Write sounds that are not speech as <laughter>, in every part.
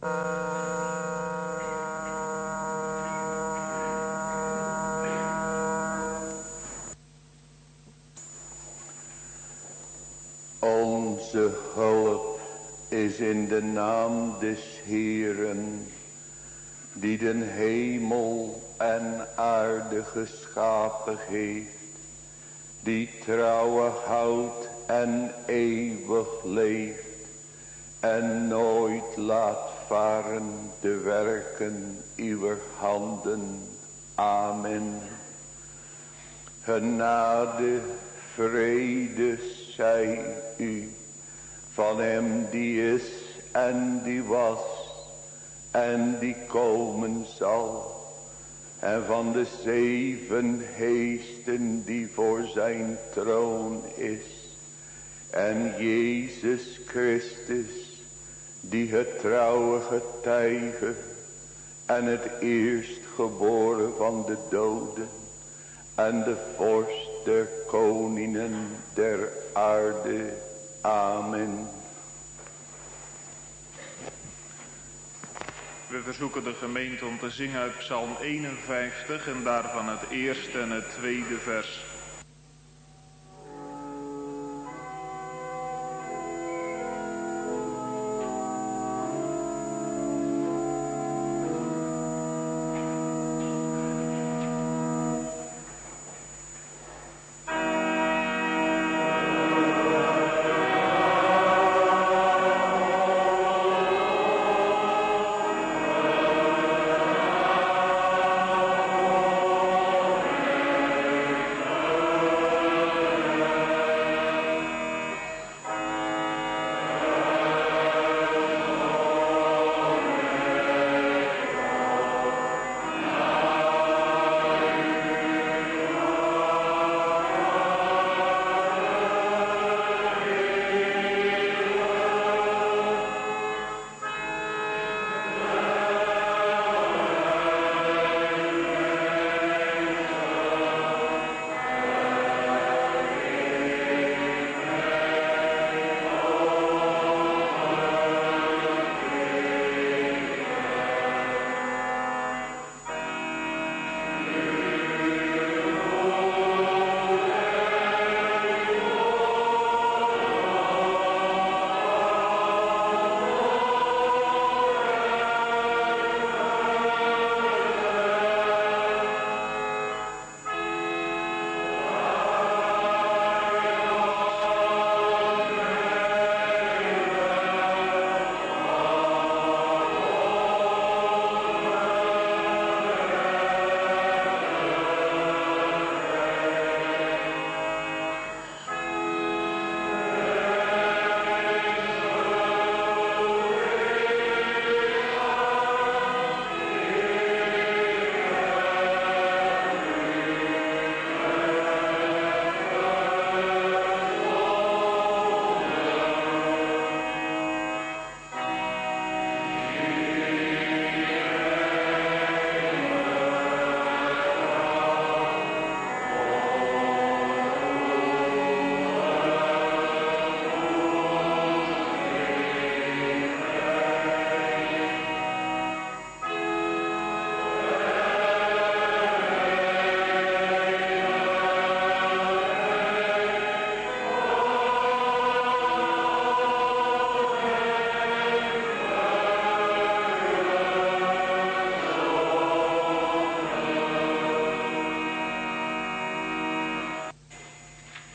Onze hulp is in de naam des Heeren, die den hemel en aarde geschapen heeft, die trouwe houdt en eeuwig leeft, en nooit laat varen de werken uw handen. Amen. Genade, vrede zij u van hem die is en die was en die komen zal. En van de zeven geesten die voor zijn troon is. En Jezus Christus die het trouwe getuige en het eerstgeboren van de doden en de vorst der koningen der aarde. Amen. We verzoeken de gemeente om te zingen uit Psalm 51 en daarvan het eerste en het tweede vers.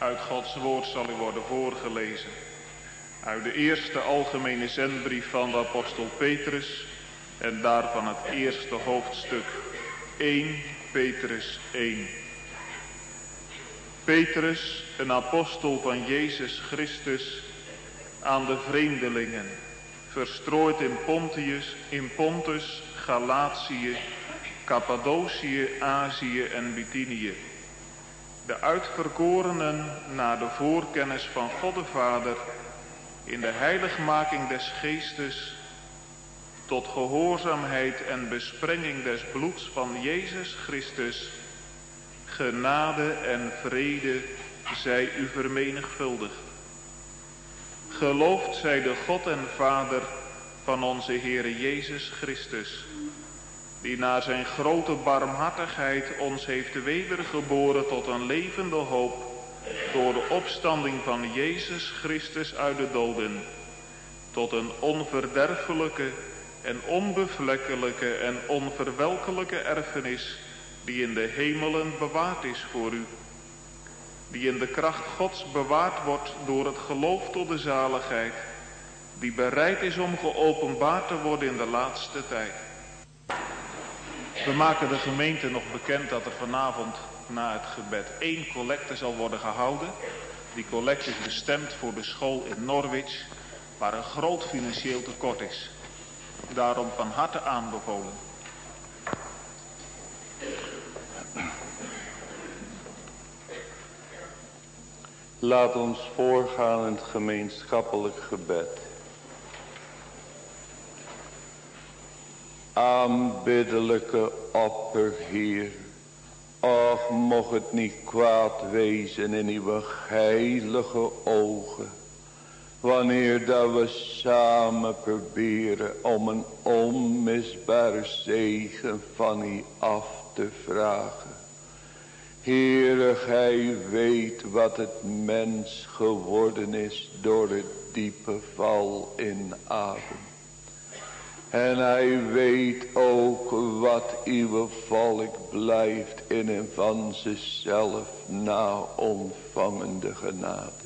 Uit Gods woord zal u worden voorgelezen. Uit de eerste algemene zendbrief van de apostel Petrus en daarvan het eerste hoofdstuk 1 Petrus 1. Petrus, een apostel van Jezus Christus, aan de vreemdelingen, verstrooid in Pontius, in Pontus, Galatië, Cappadocië, Azië en Bithynië de uitverkorenen naar de voorkennis van God de Vader in de heiligmaking des geestes tot gehoorzaamheid en besprenging des bloeds van Jezus Christus, genade en vrede zij u vermenigvuldigd. Geloofd zij de God en Vader van onze Heere Jezus Christus, die naar zijn grote barmhartigheid ons heeft wedergeboren tot een levende hoop door de opstanding van Jezus Christus uit de doden, tot een onverderfelijke en onbevlekkelijke en onverwelkelijke erfenis die in de hemelen bewaard is voor u, die in de kracht Gods bewaard wordt door het geloof tot de zaligheid, die bereid is om geopenbaard te worden in de laatste tijd. We maken de gemeente nog bekend dat er vanavond na het gebed één collecte zal worden gehouden. Die collecte is bestemd voor de school in Norwich, waar een groot financieel tekort is. Daarom van harte aanbevolen. Laat ons voorgaan in het gemeenschappelijk gebed. Aanbiddelijke opperheer, och mocht het niet kwaad wezen in uw heilige ogen, wanneer dat we samen proberen om een onmisbare zegen van u af te vragen. Heere, gij weet wat het mens geworden is door het diepe val in adem. En hij weet ook wat uw volk blijft in en van zichzelf na ontvangende genade.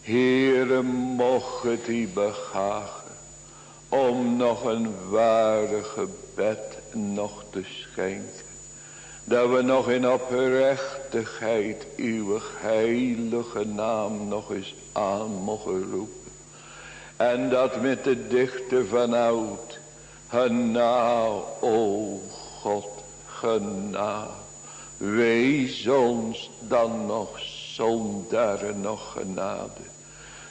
Heere, mocht het u begagen om nog een ware gebed nog te schenken dat we nog in oprechtigheid uw heilige naam nog eens aan mogen roepen. En dat met de dichter van oud. Gena, o God, gena. Wees ons dan nog zonder nog genade.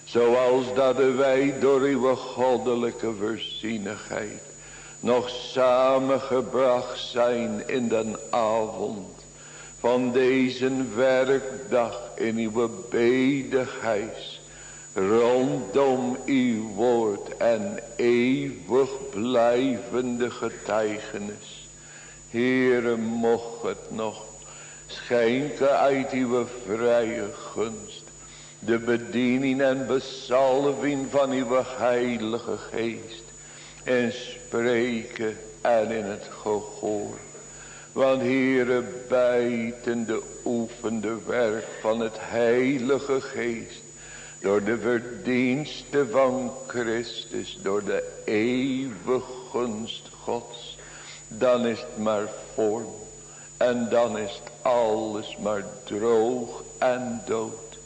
Zoals dat wij door uw goddelijke voorzienigheid nog samengebracht zijn in den avond van deze werkdag in uw bedigheid rondom uw woord en eeuwig blijvende getuigenis. Heere, mocht het nog schenken uit uw vrije gunst, de bediening en besalving van uw heilige geest, en spreken en in het gehoor. Want Heere bijten de oefende werk van het heilige geest. Door de verdienste van Christus. Door de eeuwige gunst gods. Dan is het maar vorm. En dan is het alles maar droog en dood.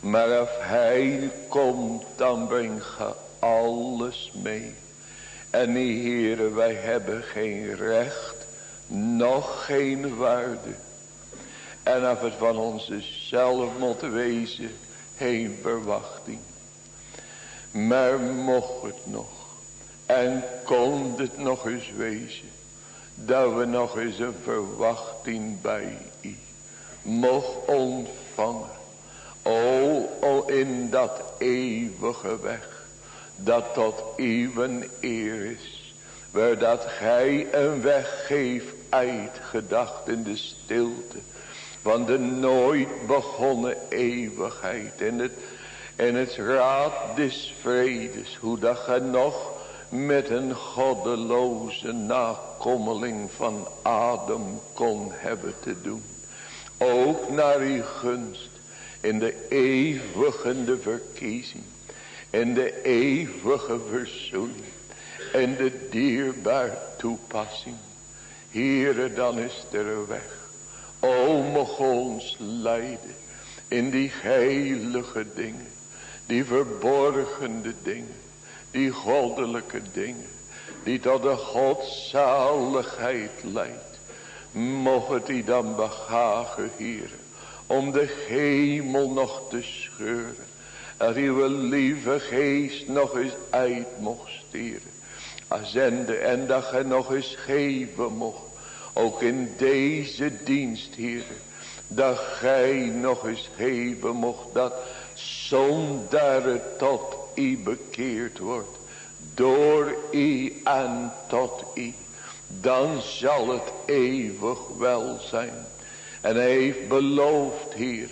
Maar als hij komt dan brengt je alles mee. En die heren, wij hebben geen recht, nog geen waarde. En als het van onze zelf moet wezen, geen verwachting. Maar mocht het nog, en kon het nog eens wezen, dat we nog eens een verwachting bij u mocht ontvangen. O, o in dat eeuwige weg dat tot uw eer is. Waar dat gij een weg geeft uitgedacht in de stilte. Van de nooit begonnen eeuwigheid. En het, en het raad des vredes. Hoe dat gij nog met een goddeloze nakommeling van Adam kon hebben te doen. Ook naar uw gunst in de eeuwigende verkiezing en de eeuwige verzoening en de dierbaar toepassing. Here dan is er een weg. O mocht ons leiden in die heilige dingen. Die verborgende dingen. Die goddelijke dingen. Die tot de godzaligheid leidt. Mocht het die dan begagen hier. Om de hemel nog te scheuren dat uw lieve geest nog eens uit mocht stieren. Azende en dat gij nog eens geven mocht. Ook in deze dienst, hier. Dat gij nog eens geven mocht. Dat zonder tot u bekeerd wordt. door i en tot i, dan zal het eeuwig wel zijn. En hij heeft beloofd, Heer,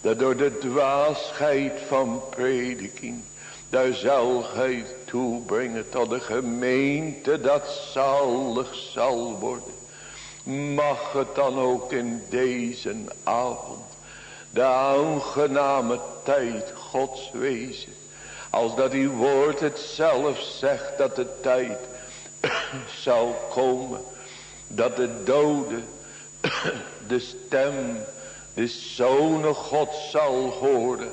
dat door de dwaasheid van prediking, daar zal gij toebrengen tot de gemeente dat zalig zal worden. Mag het dan ook in deze avond de aangename tijd Gods wezen. Als dat uw woord het zelf zegt dat de tijd <coughs> zal komen. Dat de dode <coughs> de stem de Zoon God zal horen.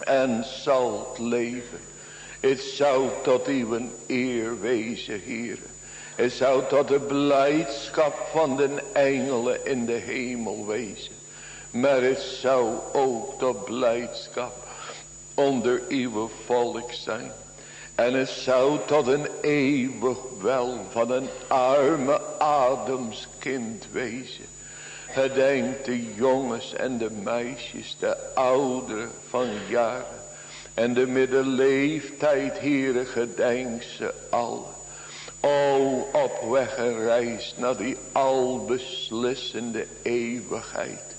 En zal leven. Het zou tot uw eer wezen, Heer. Het zou tot de blijdschap van de engelen in de hemel wezen. Maar het zou ook tot blijdschap onder uw volk zijn. En het zou tot een eeuwig wel van een arme Adamskind wezen. Gedenk de jongens en de meisjes, de ouderen van jaren. En de middenleeftijd, heren, gedenk ze al. O, op weg en reis naar die albeslissende eeuwigheid.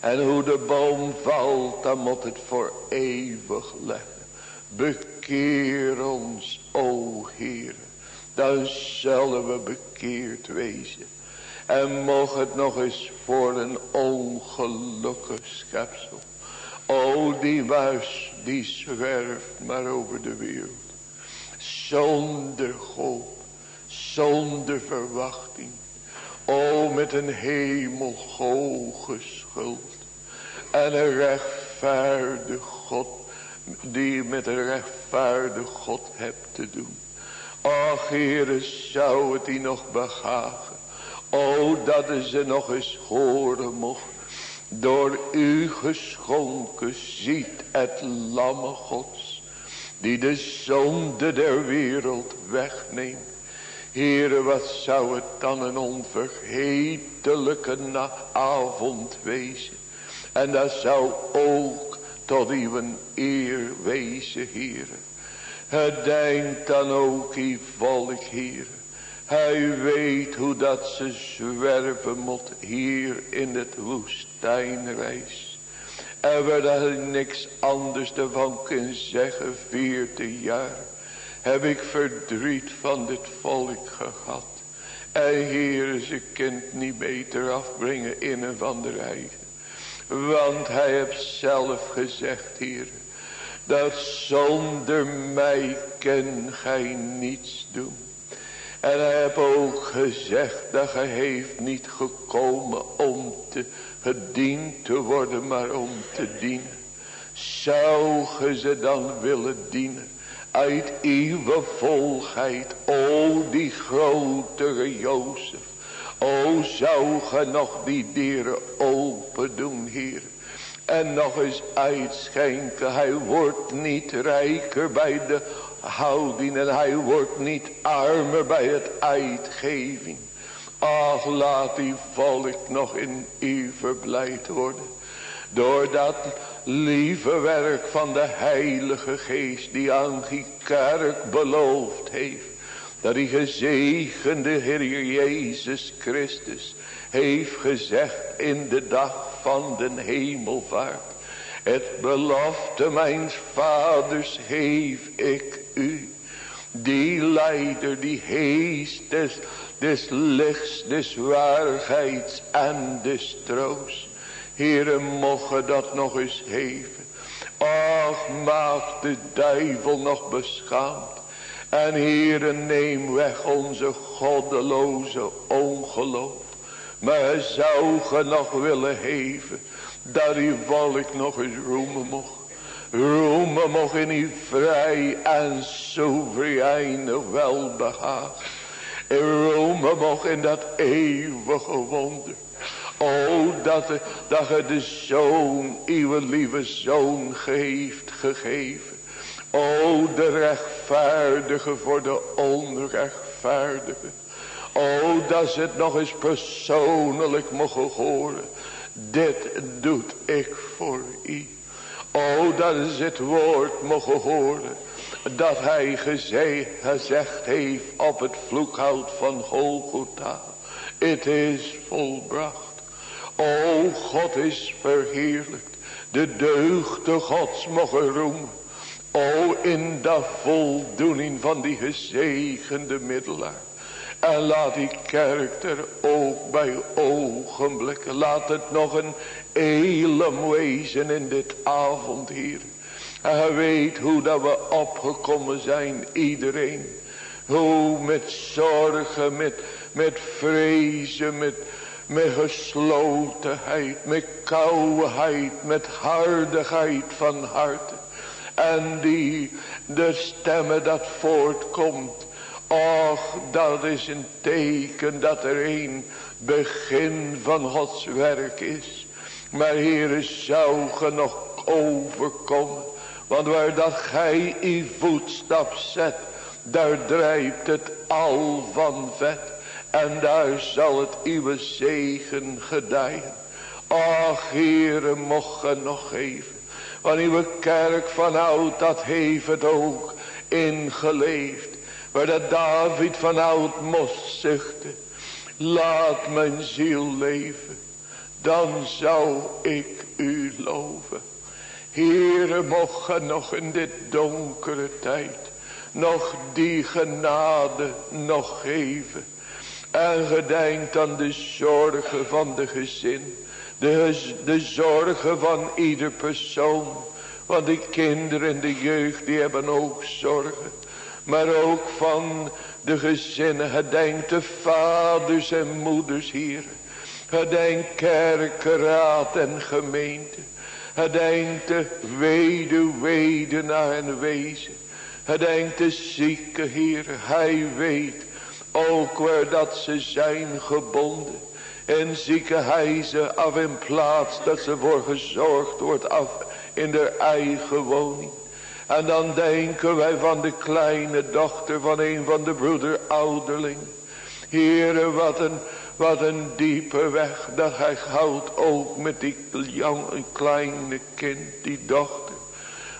En hoe de boom valt, dan moet het voor eeuwig leggen. Bekeer ons, o Heer. Dan zullen we bekeerd wezen. En mocht het nog eens voor een ongelukkig schepsel. O die muis die zwerft maar over de wereld. Zonder hoop. Zonder verwachting. O met een hemel hoge schuld. En een rechtvaardig God. Die met een rechtvaardig God hebt te doen. Ach Heere zou het die nog behagen. O dat ze nog eens horen mocht. Door u geschonken ziet het lamme gods. Die de zonde der wereld wegneemt. Heere, wat zou het dan een onvergetelijke avond wezen. En dat zou ook tot uw eer wezen, Heere. Het dan ook uw volk, Heere. Hij weet hoe dat ze zwerven moet hier in het woestijnreis. En waar hij niks anders ervan kan zeggen, veertien jaar heb ik verdriet van dit volk gehad. En Heer, ze kind niet beter afbrengen in en van de eigen. Want hij heeft zelf gezegd, Heer, dat zonder mij kan gij niets doen. En hij heeft ook gezegd dat hij heeft niet gekomen om te gediend te worden, maar om te dienen. Zou ge ze dan willen dienen? Uit uw volheid, o die grotere Jozef. O zou ge nog die deuren open doen, Heer. En nog eens uitschenken. Hij wordt niet rijker bij de houding. En hij wordt niet armer bij het uitgeving. Ach, laat die volk nog in u verblijd worden. Doordat lieve werk van de heilige geest die aan die kerk beloofd heeft. Dat die gezegende Heer Jezus Christus heeft gezegd in de dag van de hemelvaart. Het belofte mijn vaders heeft ik u. Die leider, die geest des, des lichts, des waarheids en des troost. Heere, mogen dat nog eens geven. Ach, maak de duivel nog beschaamd. En Heere, neem weg onze goddeloze ongeloof. Maar zou ge nog willen heven. Dat uw volk nog eens roemen mocht. Roemen mocht in uw vrij en soevereine welbehaag. En roemen mocht in dat eeuwige wonder. O, dat, dat je de zoon, uw lieve zoon, heeft gegeven. O, de rechtvaardige voor de onrechtvaardige. O, dat ze het nog eens persoonlijk mogen horen. Dit doet ik voor u. O, dat is het woord mogen horen. dat hij gezegd heeft op het vloekhout van Golgotha. Het is volbracht. O God is verheerlijkt. De deugde gods mogen roemen. O in de voldoening van die gezegende middelaar. En laat die kerk er ook bij ogenblikken. Laat het nog een elem wezen in dit avond hier. En weet hoe dat we opgekomen zijn iedereen. Hoe met zorgen, met, met vrezen, met, met geslotenheid, met kouheid, met hardigheid van hart. En die, de stemmen dat voortkomt. Och, dat is een teken dat er een begin van Gods werk is. Maar Heere, zou ge nog overkomen. Want waar dat gij uw voetstap zet, daar drijft het al van vet. En daar zal het uw zegen gedijen. Ach, Heere, mocht ge nog geven. Want uw kerk van oud, dat heeft het ook ingeleefd. Waar dat David van oud moest zuchten. Laat mijn ziel leven. Dan zou ik u loven. Heere, mocht ge nog in dit donkere tijd. Nog die genade nog geven. En gedenkt aan de zorgen van de gezin. De, de zorgen van ieder persoon. Want die kinderen en de jeugd die hebben ook zorgen. Maar ook van de gezinnen. Gedenkt de vaders en moeders hier. Gedenk kerkenraad en gemeente. Gedenk de weduwedenaar en wezen. Gedenk de zieke Heer. Hij weet ook waar dat ze zijn gebonden. En zieken hij ze af in plaats dat ze voor gezorgd wordt af in de eigen woning. En dan denken wij van de kleine dochter van een van de broeder ouderling. Wat een, wat een diepe weg dat hij houdt ook met die jong, kleine kind, die dochter.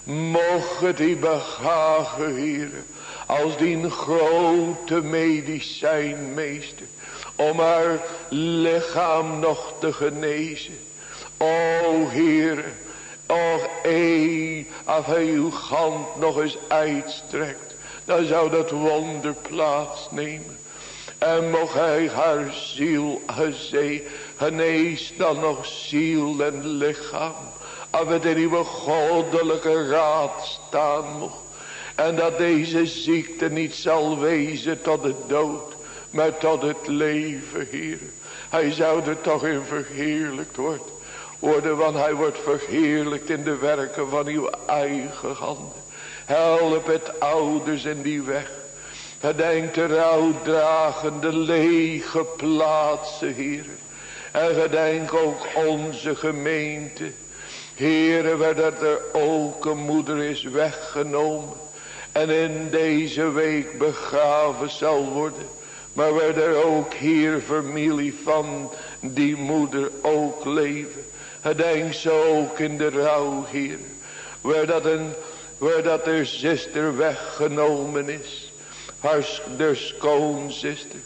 Mocht die begagen, Heere, als die grote medicijnmeester om haar lichaam nog te genezen. O Heer, och een, als hij uw hand nog eens uitstrekt, dan zou dat wonder plaatsnemen. En mocht hij haar ziel genees dan nog ziel en lichaam. Als het in uw goddelijke raad staan mocht. En dat deze ziekte niet zal wezen tot de dood maar tot het leven, Heer. Hij zou er toch in verheerlijkt worden. Worden, want hij wordt verheerlijkt in de werken van uw eigen handen. Help het ouders in die weg. Gedenk de rouwdragende lege plaatsen, Heer. En gedenk ook onze gemeente. Heere, waar dat er ook een moeder is weggenomen. En in deze week begraven zal worden. Maar waar er ook hier familie van die moeder ook leven. Gedenk ze ook in de rouw hier. Waar dat, een, waar dat er zuster weggenomen is. Haar de schoonzuster.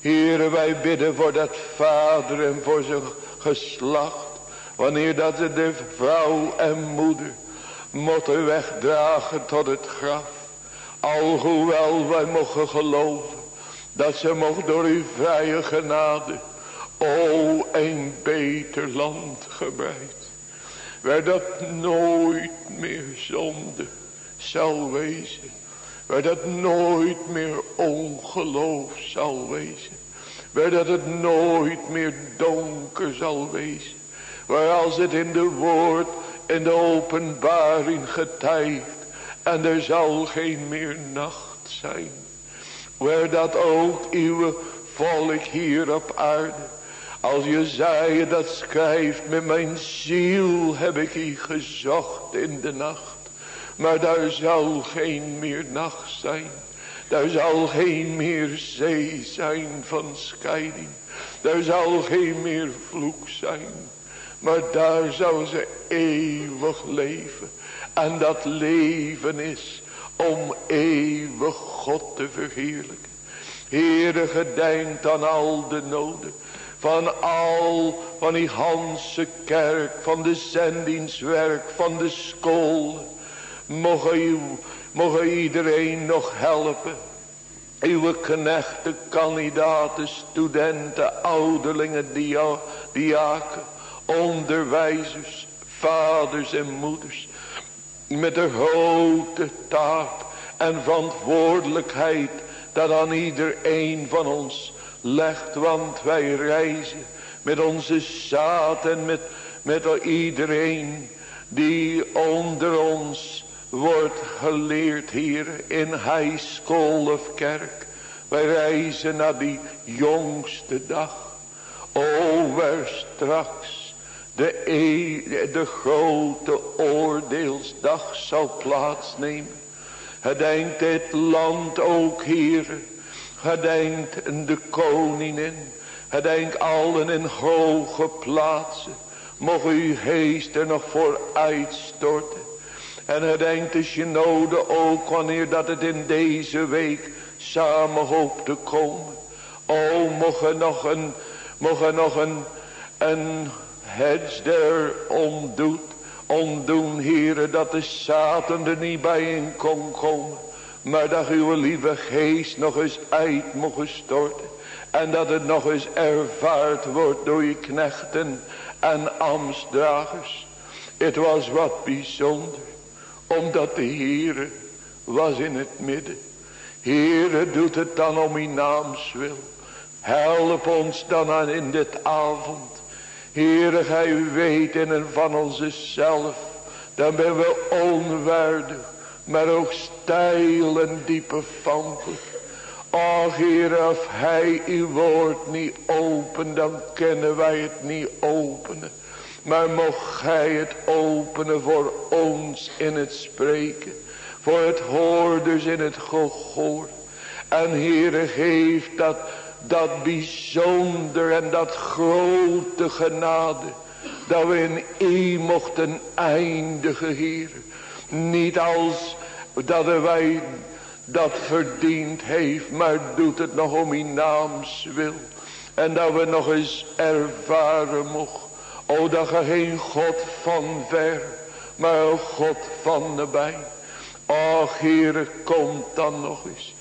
Here wij bidden voor dat vader en voor zijn geslacht. Wanneer dat ze de vrouw en moeder moeten wegdragen tot het graf. Alhoewel wij mogen geloven dat ze mocht door uw vrije genade. O, een beter land gebreid. Waar dat nooit meer zonde zal wezen. Waar dat nooit meer ongeloof zal wezen. Waar dat het nooit meer donker zal wezen. Waar als het in de woord en de openbaring getijft. En er zal geen meer nacht zijn. Waar dat ook uw volk hier op aarde. Als je zei dat schrijft met mijn ziel heb ik u gezocht in de nacht. Maar daar zal geen meer nacht zijn. Daar zal geen meer zee zijn van scheiding. Daar zal geen meer vloek zijn. Maar daar zou ze eeuwig leven. En dat leven is om eeuwig God te verheerlijken. Heere, gedenkt aan al de noden van al, van die Hanse kerk, van de zendingswerk, van de school. Mogen iedereen nog helpen. Uw knechten, kandidaten, studenten, ouderlingen, dia, diaken, onderwijzers, vaders en moeders. Met de grote taak en verantwoordelijkheid dat aan iedereen van ons legt. Want wij reizen met onze zaad en met, met iedereen die onder ons wordt geleerd hier in high school of kerk. Wij reizen naar die jongste dag. O, waar straks de, de grote oordeelsdag zal plaatsnemen. Gedenkt dit land ook, hier. Gedenkt de koningin. Gedenkt allen in hoge plaatsen. Mogen uw geest er nog voor uitstorten. En gedenkt de synode ook wanneer dat het in deze week samen hoopt te komen. O, mogen nog een, mogen nog een, een hets der omdoet Ondoen, heren, dat de Satan er niet bij in kon komen. Maar dat uw lieve geest nog eens uit mogen storten. En dat het nog eens ervaard wordt door je knechten en ambtsdragers. Het was wat bijzonder. Omdat de Heere was in het midden. Heere doet het dan om uw naams wil. Help ons dan aan in dit avond. Heere, gij weet in en van onze zelf. Dan ben we onwaardig. Maar ook stijl en diepe vankelijk. Och Heer, of hij uw woord niet opent, dan kunnen wij het niet openen. Maar mocht gij het openen voor ons in het spreken. Voor het hoorders in het gehoor. En Heere, geef dat dat bijzonder en dat grote genade. Dat we in u mochten eindigen, Heer. Niet als dat wij dat verdiend heeft, maar doet het nog om uw naams wil. En dat we nog eens ervaren mocht. O, dat je geen God van ver, maar een God van nabij. Och, Heer, komt dan nog eens.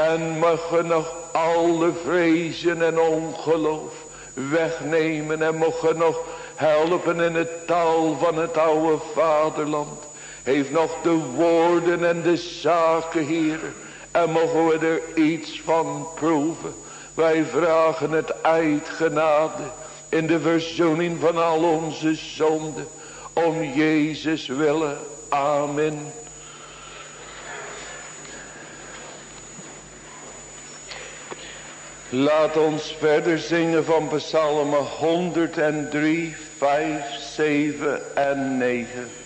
En we nog alle vrezen en ongeloof wegnemen. En mogen nog helpen in het taal van het oude vaderland. Heeft nog de woorden en de zaken hier. En mogen we er iets van proeven. Wij vragen het uit genade. In de verzoening van al onze zonden. Om Jezus willen. Amen. Laat ons verder zingen van psalmen 103, 5, 7 en 9.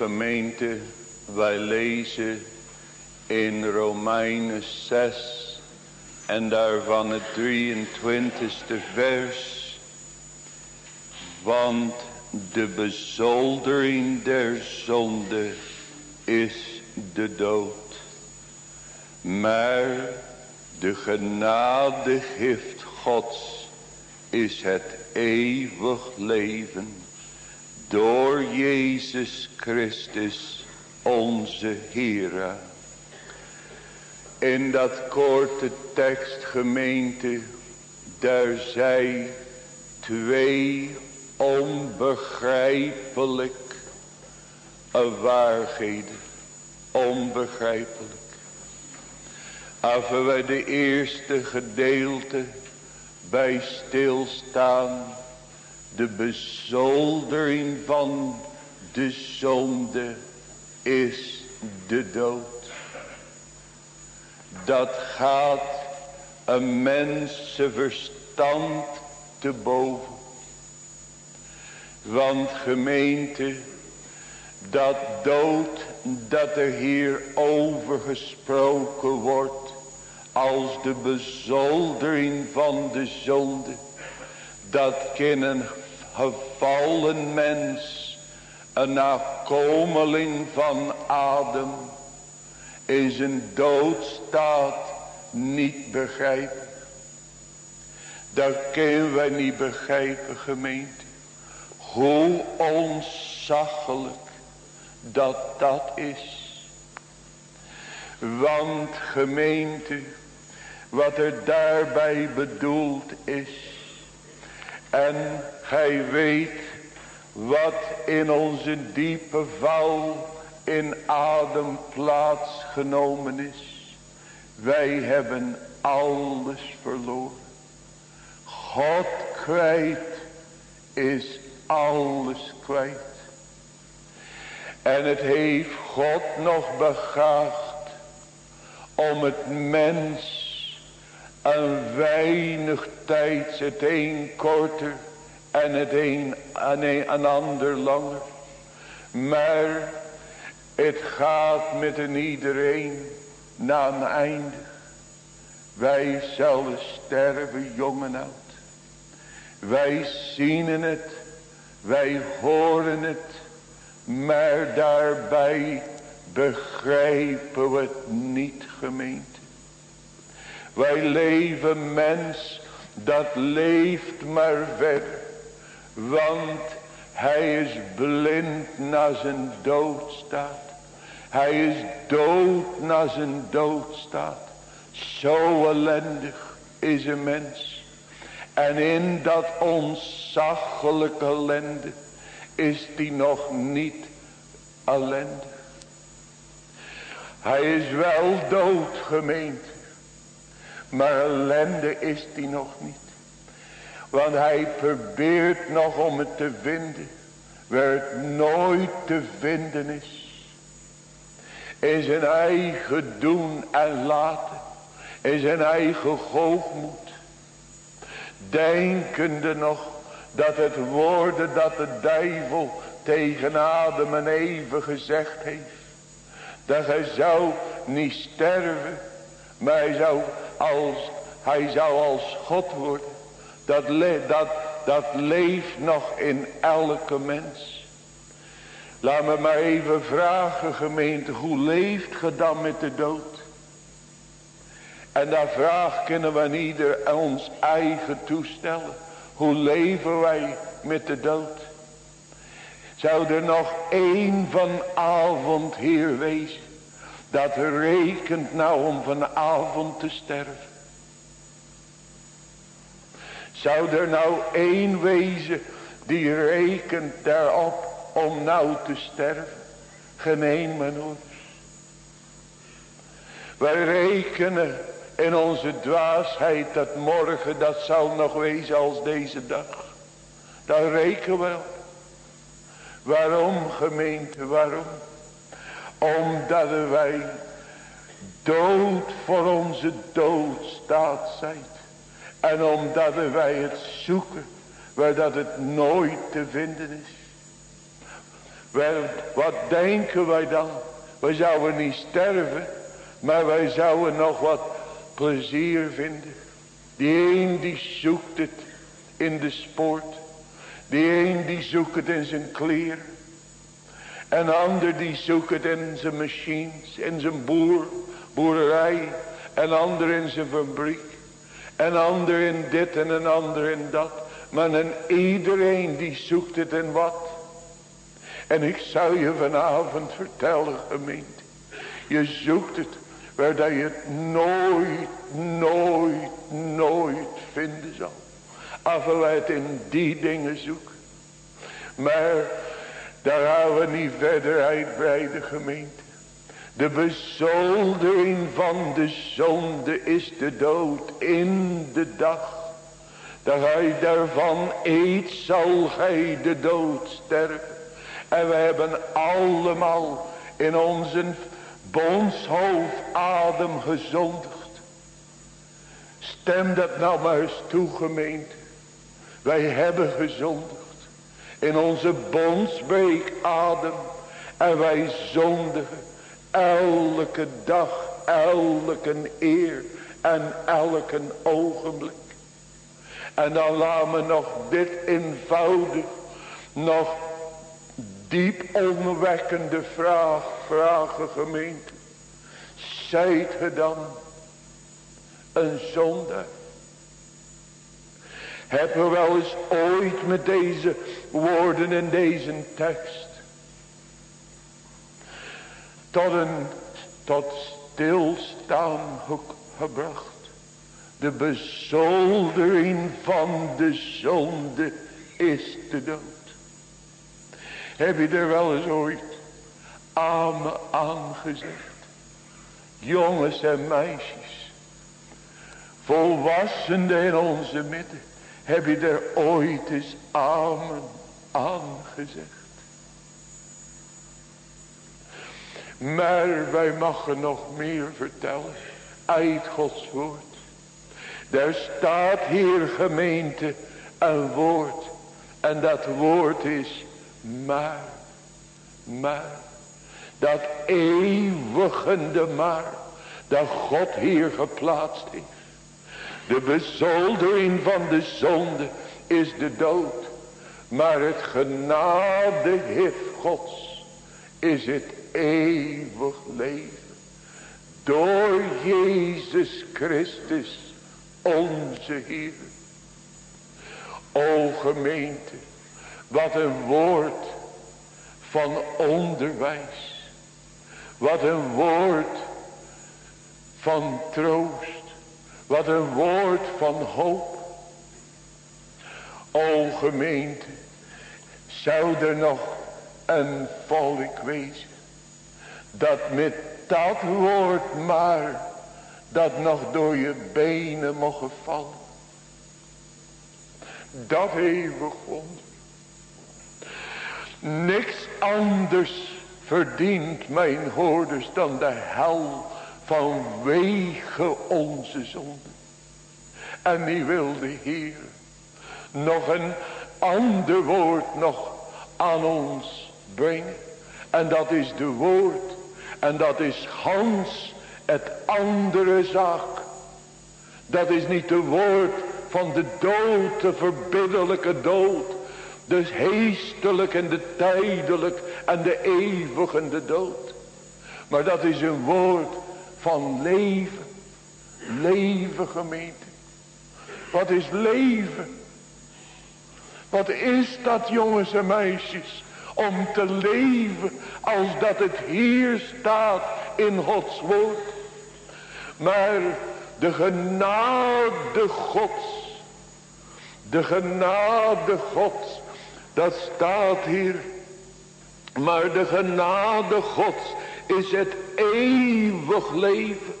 Gemeente, wij lezen in Romeinen 6 en daarvan het 23ste vers. Want de bezoldering der zonde is de dood. Maar de genade gift Gods is het eeuwig leven door Jezus Christus onze Heer. In dat korte tekst gemeente, daar zijn twee onbegrijpelijk waarheden. Onbegrijpelijk. Als we de eerste gedeelte bij stilstaan de bezoldering van de zonde is de dood. Dat gaat een mensenverstand te boven. Want gemeente, dat dood dat er hier over gesproken wordt als de bezoldering van de zonde. Dat kennen gevallen mens, een nakomeling van Adam, in zijn doodstaat niet begrijpen. Dat kunnen wij niet begrijpen gemeente. Hoe onzaggelijk dat dat is. Want gemeente, wat er daarbij bedoeld is. En hij weet wat in onze diepe val in adem plaatsgenomen is. Wij hebben alles verloren. God kwijt is alles kwijt. En het heeft God nog begaagd om het mens een weinig tijd, het een korter en het een aan een, ander langer. Maar het gaat met een iedereen naar een einde. Wij zullen sterven jong en oud. Wij zien het, wij horen het, maar daarbij begrijpen we het niet gemeente. Wij leven mens, dat leeft maar verder. Want hij is blind naar zijn doodstaat. Hij is dood naar zijn doodstaat. Zo ellendig is een mens. En in dat onzaggelijke ellende is die nog niet ellendig. Hij is wel dood gemeend. Maar ellende is die nog niet. Want hij probeert nog om het te vinden. Waar het nooit te vinden is. In zijn eigen doen en laten. In zijn eigen hoogmoed. Denkende nog dat het woorden dat de duivel tegen Adam en Eve gezegd heeft. Dat hij zou niet sterven. Maar zou als, hij zou als God worden. Dat, dat, dat leeft nog in elke mens. Laat me maar even vragen gemeente. Hoe leeft ge dan met de dood? En daar vraag kunnen we ieder ons eigen toestellen. Hoe leven wij met de dood? Zou er nog één vanavond hier wezen. Dat rekent nou om vanavond te sterven. Zou er nou één wezen die rekent daarop om nou te sterven? Één mijn Wij rekenen in onze dwaasheid dat morgen dat zal nog wezen als deze dag. Dat rekenen we Waarom gemeente, waarom? Omdat wij dood voor onze doodstaat zijn. En omdat wij het zoeken waar dat het nooit te vinden is. Wel, wat denken wij dan? Wij zouden niet sterven. Maar wij zouden nog wat plezier vinden. Die een die zoekt het in de sport. Die een die zoekt het in zijn kleren. En ander die zoekt het in zijn machines, in zijn boer, boerderij. En ander in zijn fabriek. En ander in dit en een ander in dat. Maar en iedereen die zoekt het in wat. En ik zou je vanavond vertellen gemeente. Je zoekt het waar dat je het nooit, nooit, nooit vinden zal. Het in die dingen zoeken. Maar daar gaan we niet verder uitbreiden gemeente. De bezoldering van de zonde is de dood in de dag. Dat hij daarvan eet zal gij de dood sterven. En we hebben allemaal in onze bondshoofd adem gezondigd. Stem dat nou maar eens toe gemeente. Wij hebben gezondigd. In onze bondsbeek adem. En wij zondigen. Elke dag. Elke eer. En elke ogenblik. En dan laat me nog dit eenvoudig. Nog diep onwekkende vraag vragen gemeente. Zijt ge dan een zonde? Hebben we wel eens ooit met deze woorden in deze tekst. Tot een tot stilstaan gebracht. De bezoldering van de zonde is de dood. Heb je er wel eens ooit aan aangezegd? Jongens en meisjes. Volwassenen in onze midden. Heb je er ooit eens amen aangezegd? Maar wij mogen nog meer vertellen uit Gods woord. Daar staat hier gemeente een woord. En dat woord is maar, maar, dat eeuwigende maar, dat God hier geplaatst heeft. De bezoldering van de zonde is de dood. Maar het genade hif Gods is het eeuwig leven. Door Jezus Christus onze Heer. O gemeente. Wat een woord van onderwijs. Wat een woord van troost. Wat een woord van hoop. O gemeente. Zou er nog een volk wezen. Dat met dat woord maar. Dat nog door je benen mogen vallen. Dat eeuwig wonder. Niks anders verdient mijn hoorders dan de hel vanwege onze zonde. En die wil de Heer nog een ander woord nog aan ons brengen. En dat is de woord. En dat is Hans het andere zaak. Dat is niet de woord van de dood, de verbiddelijke dood. Dus heestelijk en de tijdelijk en de eeuwige dood. Maar dat is een woord van leven. Leven gemeente. Wat is leven? Wat is dat jongens en meisjes? Om te leven als dat het hier staat in Gods woord. Maar de genade Gods. De genade Gods dat staat hier. Maar de genade Gods is het eeuwig leven.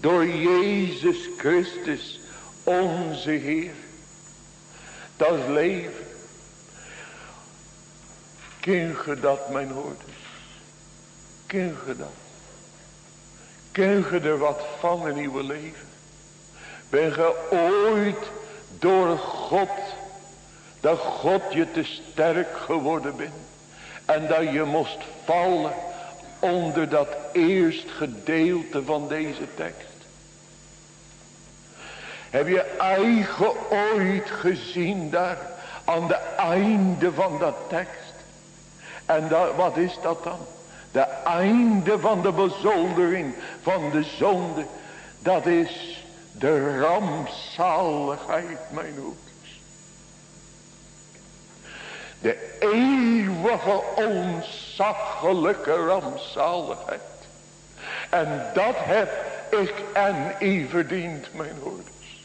Door Jezus Christus onze Heer. Dat leven. Ken je dat mijn hoorders? Ken je dat? Ken je er wat van in uw leven? Ben je ooit door God dat God je te sterk geworden bent. En dat je moest vallen onder dat eerst gedeelte van deze tekst. Heb je eigen ooit gezien daar aan de einde van dat tekst? En wat is dat dan? De einde van de bezoldering van de zonde. Dat is de rampzaligheid mijn ouders. De eeuwige onzaggelijke rampzaligheid. En dat heb ik en u verdiend mijn ouders.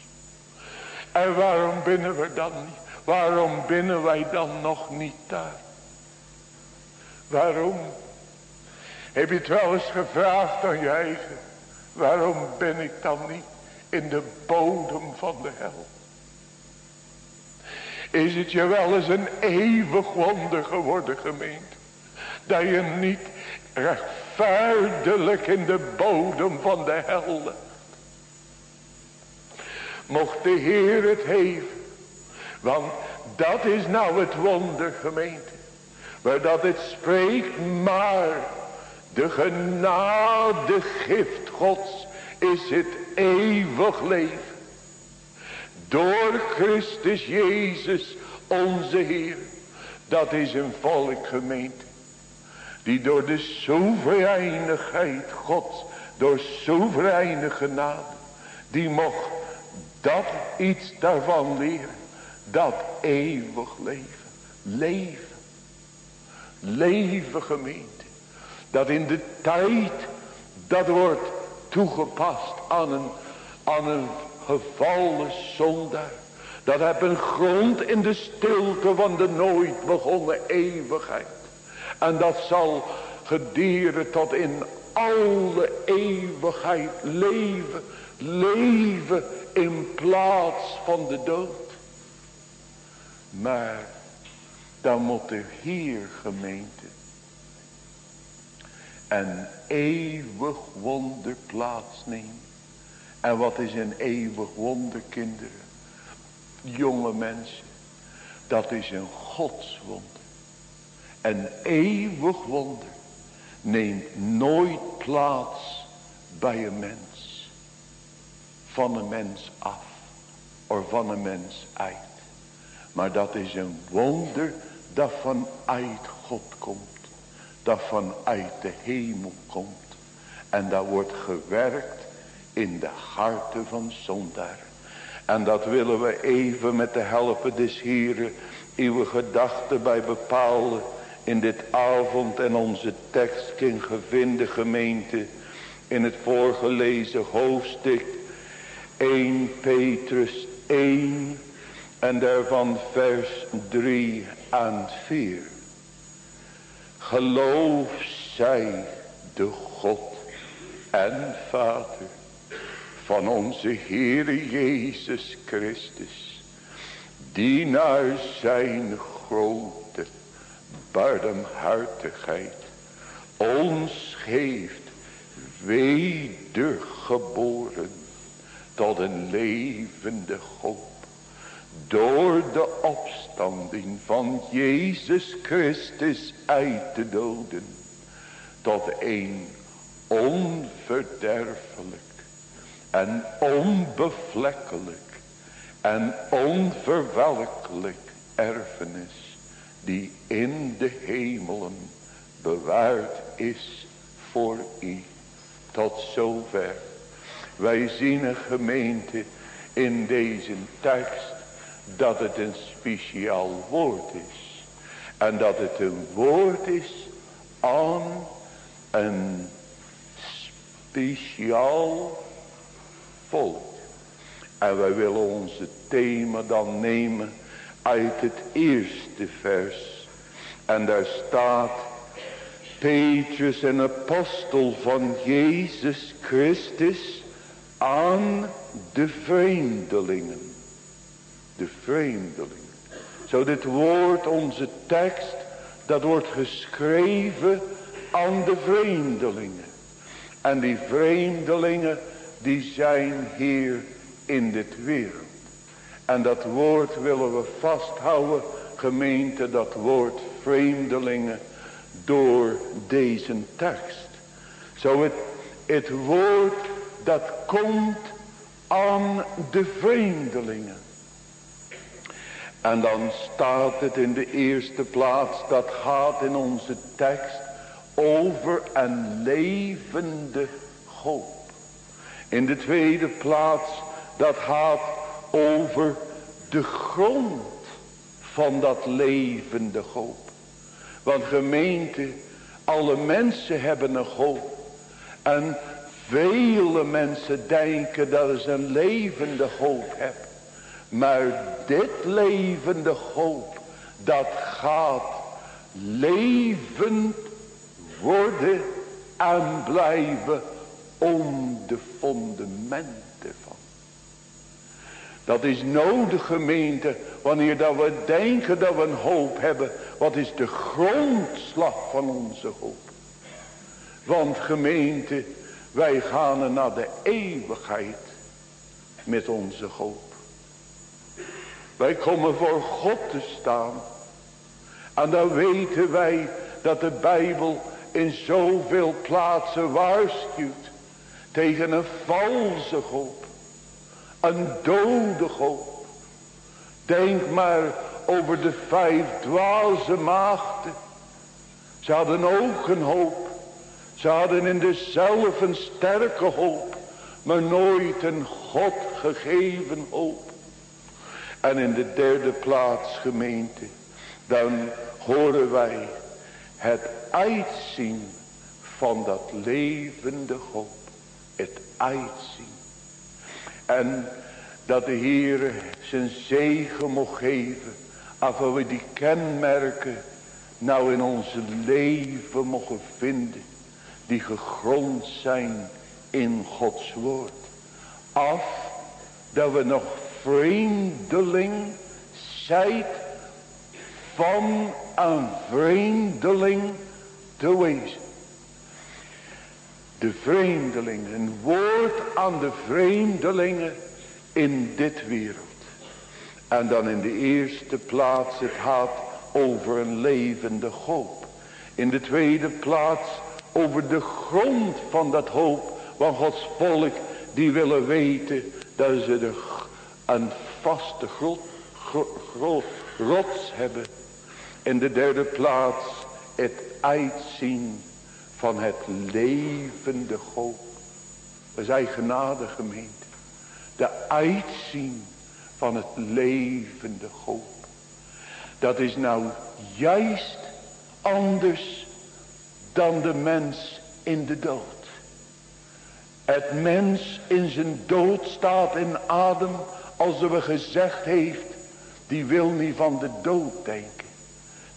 En waarom binnen we dan niet? Waarom binnen wij dan nog niet daar? Waarom? Heb je het wel eens gevraagd aan je eigen? Waarom ben ik dan niet in de bodem van de hel? Is het je wel eens een eeuwig wonder geworden gemeend? Dat je niet rechtvaardiglijk in de bodem van de hel Mocht de Heer het geven. Want dat is nou het wonder gemeente. Dat het spreekt maar. De genade gift gods is het eeuwig leven. Door Christus Jezus onze Heer. Dat is een volk gemeente. Die door de soevereinigheid gods. Door soevereine genade. Die mocht dat iets daarvan leren. Dat eeuwig leven. Leven. Leven gemeente. Dat in de tijd. Dat wordt toegepast aan een, aan een gevallen zondaar. Dat heb een grond in de stilte van de nooit begonnen eeuwigheid. En dat zal gedieren tot in alle eeuwigheid leven. Leven in plaats van de dood. Maar dan moet er hier gemeente een eeuwig wonder plaatsnemen. En wat is een eeuwig wonder kinderen? Jonge mensen. Dat is een godswonder. Een eeuwig wonder neemt nooit plaats bij een mens van een mens af. Of van een mens uit. Maar dat is een wonder dat vanuit God komt. Dat vanuit de hemel komt. En dat wordt gewerkt in de harten van zondaren. En dat willen we even met de helpen des Heren uw gedachten bij bepalen in dit avond en onze tekst in gevinde gemeente in het voorgelezen hoofdstuk 1 Petrus 1 en daarvan vers 3 aan 4. Geloof zij de God en Vader van onze Heere Jezus Christus. Die naar zijn grote barmhartigheid ons geeft wedergeboren tot een levende hoop. Door de opstanding van Jezus Christus uit de doden. Tot een onverderfelijk en onbevlekkelijk en onverwelkelijk erfenis. Die in de hemelen bewaard is voor u. Tot zover wij zien een gemeente in deze tekst dat het een speciaal woord is. En dat het een woord is aan een speciaal volk. En wij willen onze thema dan nemen uit het eerste vers. En daar staat Petrus een apostel van Jezus Christus aan de vreemdelingen. De vreemdelingen. Zo dit woord, onze tekst, dat wordt geschreven aan de vreemdelingen. En die vreemdelingen, die zijn hier in dit wereld. En dat woord willen we vasthouden, gemeente, dat woord vreemdelingen. door deze tekst. Zo het, het woord dat komt aan de vreemdelingen. En dan staat het in de eerste plaats, dat gaat in onze tekst over een levende hoop. In de tweede plaats, dat gaat over de grond van dat levende hoop. Want gemeente, alle mensen hebben een hoop. En vele mensen denken dat ze een levende hoop hebben. Maar dit levende hoop, dat gaat levend worden en blijven om de fundamenten van. Dat is nodig gemeente, wanneer dat we denken dat we een hoop hebben. Wat is de grondslag van onze hoop? Want gemeente, wij gaan naar de eeuwigheid met onze hoop. Wij komen voor God te staan. En dan weten wij dat de Bijbel in zoveel plaatsen waarschuwt tegen een valse hoop. Een dode hoop. Denk maar over de vijf dwaze maagden. Ze hadden ook een hoop. Ze hadden in dezelfde sterke hoop. Maar nooit een God gegeven hoop. En in de derde plaats gemeente. Dan horen wij het uitzien van dat levende hoop. Het uitzien. En dat de Heer zijn zegen mocht geven. Af we die kenmerken nou in onze leven mogen vinden. Die gegrond zijn in Gods woord. Af dat we nog vreemdeling zijt van een vreemdeling te wezen. De vreemdelingen, een woord aan de vreemdelingen in dit wereld. En dan in de eerste plaats het gaat over een levende hoop. In de tweede plaats over de grond van dat hoop. Want Gods volk die willen weten dat ze de een vaste grot, grot, rots hebben. In de derde plaats het uitzien van het levende hoop. We zijn genade gemeente. De uitzien van het levende hoop. Dat is nou juist anders dan de mens in de dood. Het mens in zijn dood staat in adem als we gezegd heeft, die wil niet van de dood denken.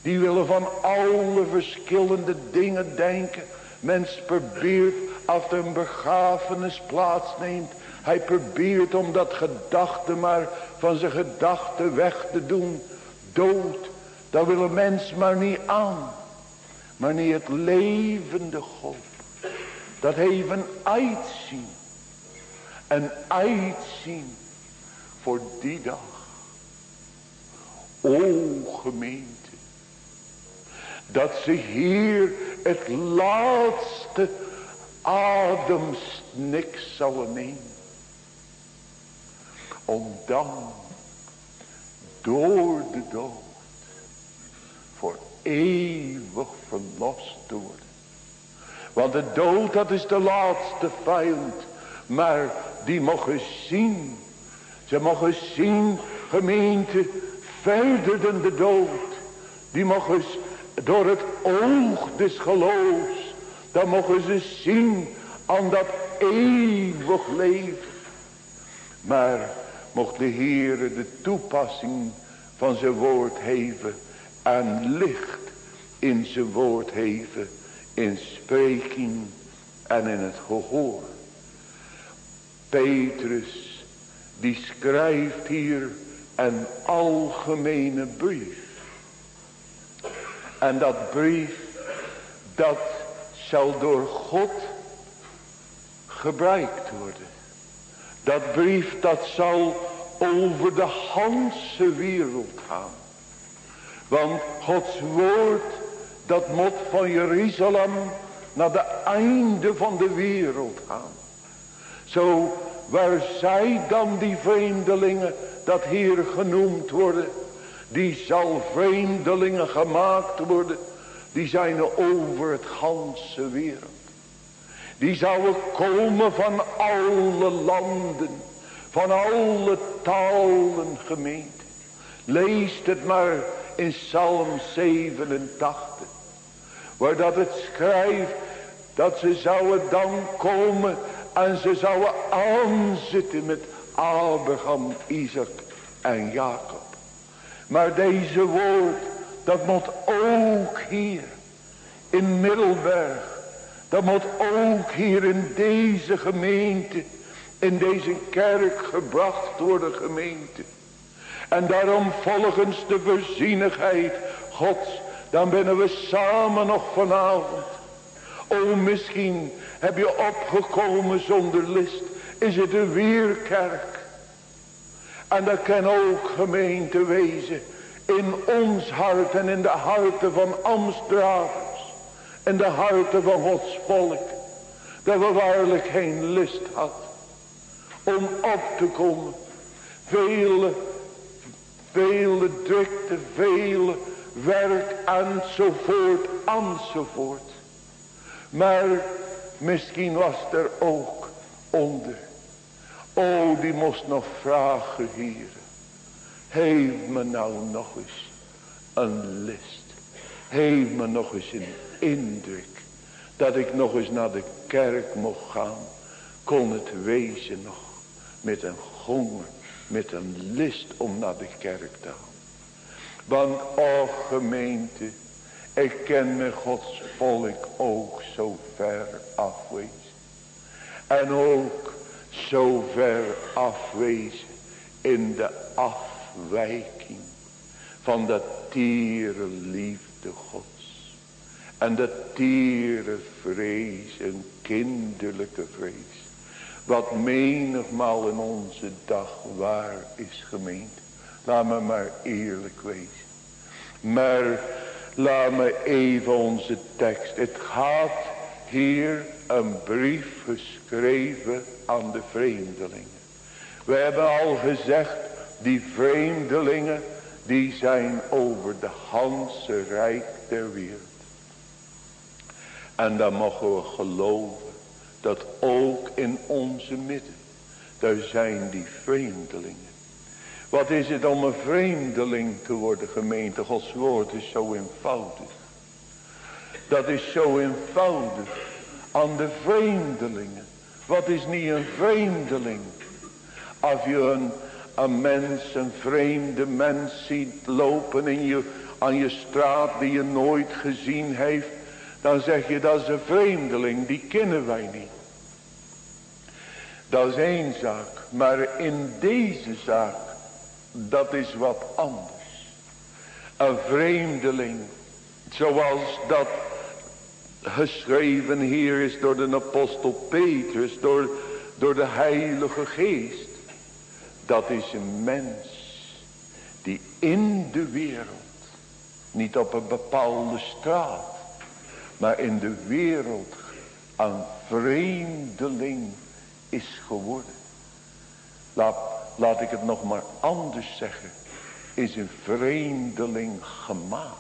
Die willen van alle verschillende dingen denken. Mens probeert als er een begrafenis plaatsneemt. Hij probeert om dat gedachte maar van zijn gedachte weg te doen. Dood, dat wil een mens maar niet aan. Maar niet het levende God. Dat heeft een uitzien. Een uitzien voor die dag. O gemeente. Dat ze hier het laatste ademsnik zullen nemen. Om dan door de dood voor eeuwig verlost te worden. Want de dood dat is de laatste vijand. Maar die mogen zien ze mogen zien, gemeente, verder dan de dood. Die mogen door het oog des geloofs. Dan mogen ze zien aan dat eeuwig leven. Maar mocht de Heer de toepassing van zijn woord heven. En licht in zijn woord heven. In spreking en in het gehoor. Petrus die schrijft hier een algemene brief. En dat brief, dat zal door God gebruikt worden. Dat brief, dat zal over de hele wereld gaan. Want Gods woord, Dat moet van Jeruzalem naar de einde van de wereld gaan. Zo waar zij dan die vreemdelingen dat hier genoemd worden. Die zal vreemdelingen gemaakt worden. Die zijn over het ganse wereld. Die zouden komen van alle landen. Van alle talen gemeente. Leest het maar in Psalm 87. Waar dat het schrijft dat ze zouden dan komen en ze zouden aanzitten met Abraham, Isaac en Jacob. Maar deze woord, dat moet ook hier in Middelberg. Dat moet ook hier in deze gemeente, in deze kerk gebracht worden gemeente. En daarom volgens de voorzienigheid Gods, dan binnen we samen nog vanavond. O misschien heb je opgekomen zonder list. Is het een weerkerk. En dat kan ook gemeente wezen. In ons hart en in de harten van Amsterdamers. En de harten van Gods volk. Dat we waarlijk geen list had. Om op te komen. Vele, vele drukte, vele werk enzovoort, enzovoort. Maar misschien was er ook onder. O, die moest nog vragen hier. Heeft me nou nog eens een list. Heeft me nog eens een indruk. Dat ik nog eens naar de kerk mocht gaan. Kon het wezen nog. Met een honger. Met een list om naar de kerk te gaan. Want, o gemeente. Ik ken me Gods volk ook zo ver afwezen. En ook zo ver afwezen in de afwijking van de tiere liefde Gods. En de tiere vrees, een kinderlijke vrees. Wat menigmaal in onze dag waar is gemeend. Laat me maar eerlijk wezen. Maar Laat me even onze tekst. Het gaat hier een brief geschreven aan de vreemdelingen. We hebben al gezegd, die vreemdelingen, die zijn over de ganse rijk der wereld. En dan mogen we geloven, dat ook in onze midden, daar zijn die vreemdelingen. Wat is het om een vreemdeling te worden gemeente? Gods woord is zo eenvoudig. Dat is zo eenvoudig. Aan de vreemdelingen. Wat is niet een vreemdeling? Als je een, een mens, een vreemde mens ziet lopen in je, aan je straat die je nooit gezien heeft. Dan zeg je dat is een vreemdeling, die kennen wij niet. Dat is één zaak. Maar in deze zaak dat is wat anders. Een vreemdeling, zoals dat geschreven hier is door de apostel Petrus, door, door de heilige geest. Dat is een mens die in de wereld, niet op een bepaalde straat, maar in de wereld een vreemdeling is geworden. Laat laat ik het nog maar anders zeggen, is een vreemdeling gemaakt.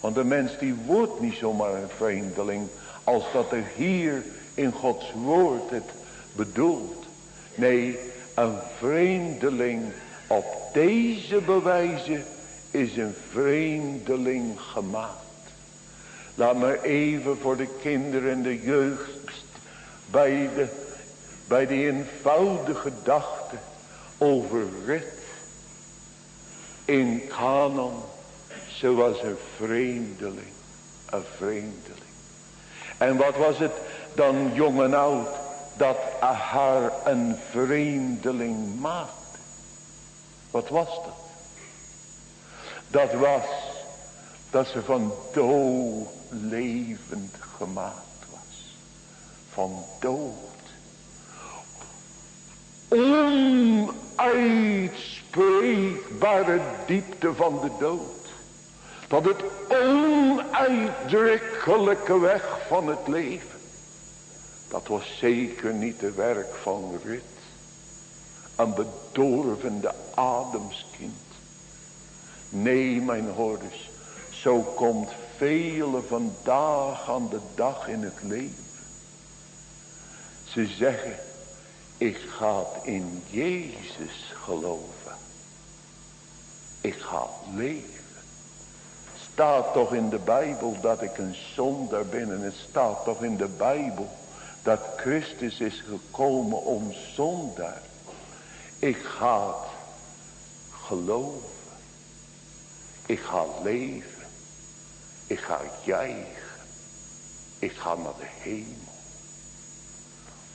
Want de mens die wordt niet zomaar een vreemdeling, als dat er hier in Gods woord het bedoelt. Nee, een vreemdeling op deze bewijze is een vreemdeling gemaakt. Laat maar even voor de kinderen en de jeugd bij de bij die eenvoudige gedachte over rit in Canaan. Ze was een vreemdeling, een vreemdeling. En wat was het dan jong en oud dat haar een vreemdeling maakte? Wat was dat? Dat was dat ze van dood levend gemaakt was. Van dood onuitspreekbare diepte van de dood. Dat het onuitdrukkelijke weg van het leven. Dat was zeker niet de werk van Rut. Een bedorvende Ademskind. Nee, mijn hoorders. Zo komt vele vandaag aan de dag in het leven. Ze zeggen, ik ga in Jezus geloven. Ik ga leven. Staat toch in de Bijbel dat ik een zondaar ben. En het staat toch in de Bijbel dat Christus is gekomen om zondaar. Ik ga geloven. Ik ga leven. Ik ga juichen. Ik ga naar de hemel.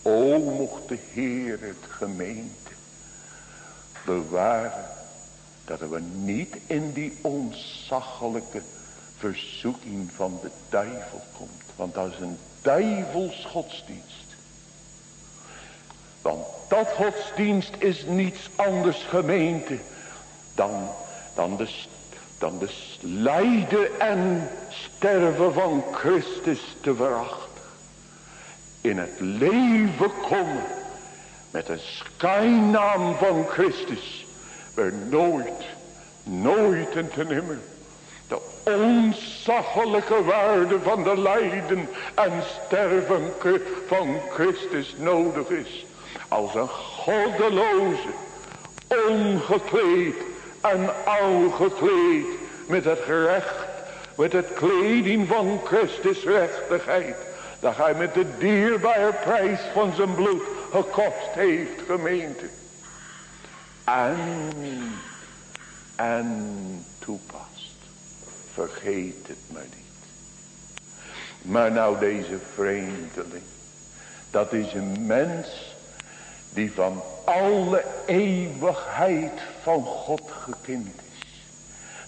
O mocht de Heer het gemeente bewaren. Dat we niet in die onzaglijke verzoeking van de duivel komt. Want dat is een duivels godsdienst. Want dat godsdienst is niets anders gemeente dan, dan, de, dan de lijden en sterven van Christus te verachten. In het leven komen met een schijnnaam van Christus. Waar nooit, nooit en te nimmer de onzaglijke waarde van de lijden en sterven van Christus nodig is. Als een goddeloze, ongekleed en gekleed met het gerecht, met het kleding van Christus rechtigheid. Dat hij met de dierbare prijs van zijn bloed gekost heeft gemeente. En, en toepast. Vergeet het maar niet. Maar nou deze vreemdeling. Dat is een mens die van alle eeuwigheid van God gekend.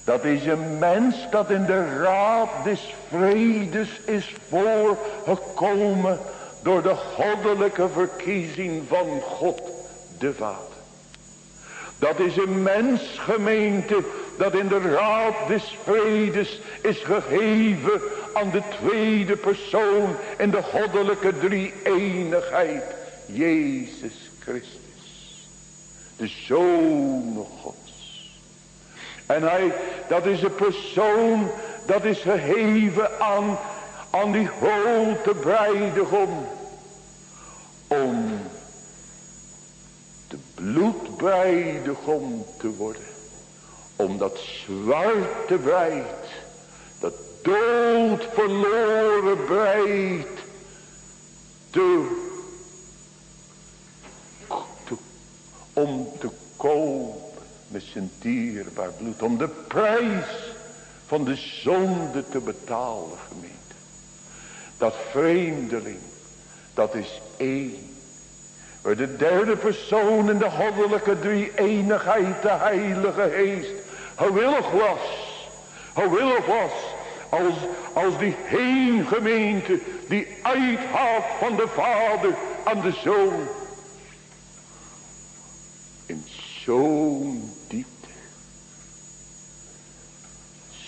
Dat is een mens dat in de raad des vredes is voorgekomen door de goddelijke verkiezing van God de Vader. Dat is een mens gemeente dat in de raad des vredes is gegeven aan de tweede persoon in de goddelijke drie-eenigheid. Jezus Christus. De Zoon Gods. En hij, dat is een persoon dat is gegeven aan, aan die grote bruidegom. Om de bloedbruidegom te worden om dat zwarte breid, dat dood verloren breid, te, om te kopen met zijn dierbaar bloed, om de prijs van de zonde te betalen, gemeente. Dat vreemdeling, dat is één. Waar de derde persoon in de goddelijke drie-eenigheid, de heilige geest, gewillig was. Gewillig was. Als, als die heen gemeente die uithaalt van de vader aan de zoon. In zo'n diepte.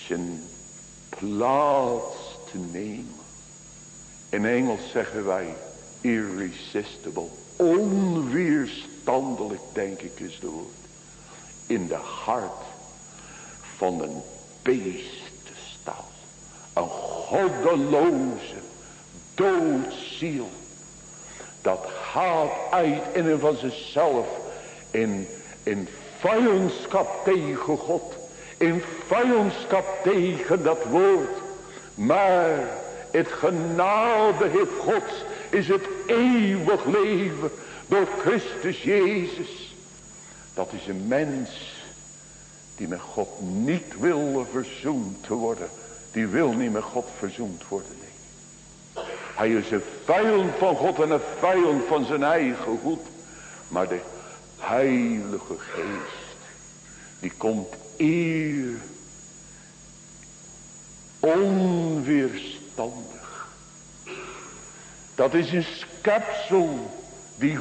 Zijn plaats te nemen. In Engels zeggen wij irresistible. Onweerstandelijk denk ik is de woord. In de hart van een beestenstal. Een goddeloze doodziel. Dat gaat uit in en van zichzelf. In, in vijandschap tegen God. In vijandschap tegen dat woord. Maar het genade heeft Gods is het eeuwig leven door Christus Jezus. Dat is een mens die met God niet wil verzoend te worden. Die wil niet met God verzoend worden. Hij is een vijand van God en een vijand van zijn eigen goed. Maar de heilige geest. Die komt eer. Onweerstandig. Dat is een schepsel die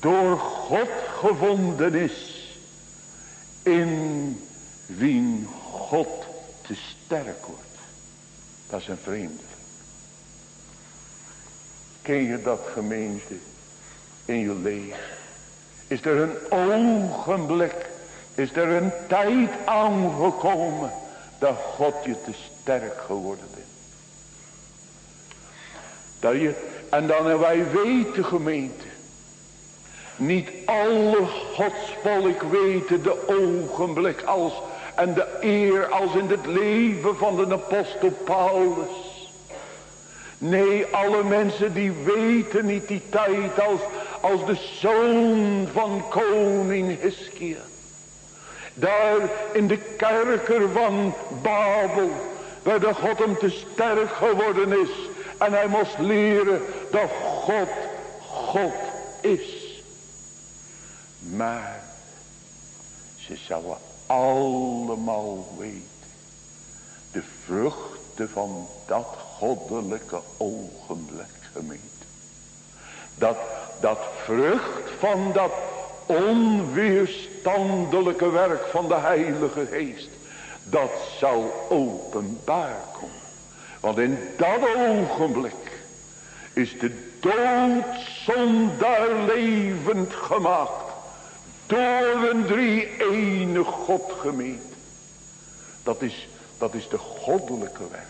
door God gevonden is. In wien God te sterk wordt. Dat is een vreemde. Ken je dat gemeente in je leven? Is er een ogenblik, is er een tijd aangekomen dat God je te sterk geworden bent. Dat je, en dan wij weten gemeente, niet alle godsvolk weten de ogenblik als en de eer als in het leven van de apostel Paulus. Nee, alle mensen die weten niet die tijd als, als de zoon van koning Hiskia. Daar in de kerker van Babel, waar de God hem te sterk geworden is. En hij moest leren dat God, God is. Maar ze zouden allemaal weten. De vruchten van dat goddelijke ogenblik gemeente. Dat, dat vrucht van dat onweerstandelijke werk van de Heilige Geest. Dat zal openbaar komen. Want in dat ogenblik is de doodzondaar levend gemaakt. Door een drie ene God. Dat is, dat is de goddelijke werk.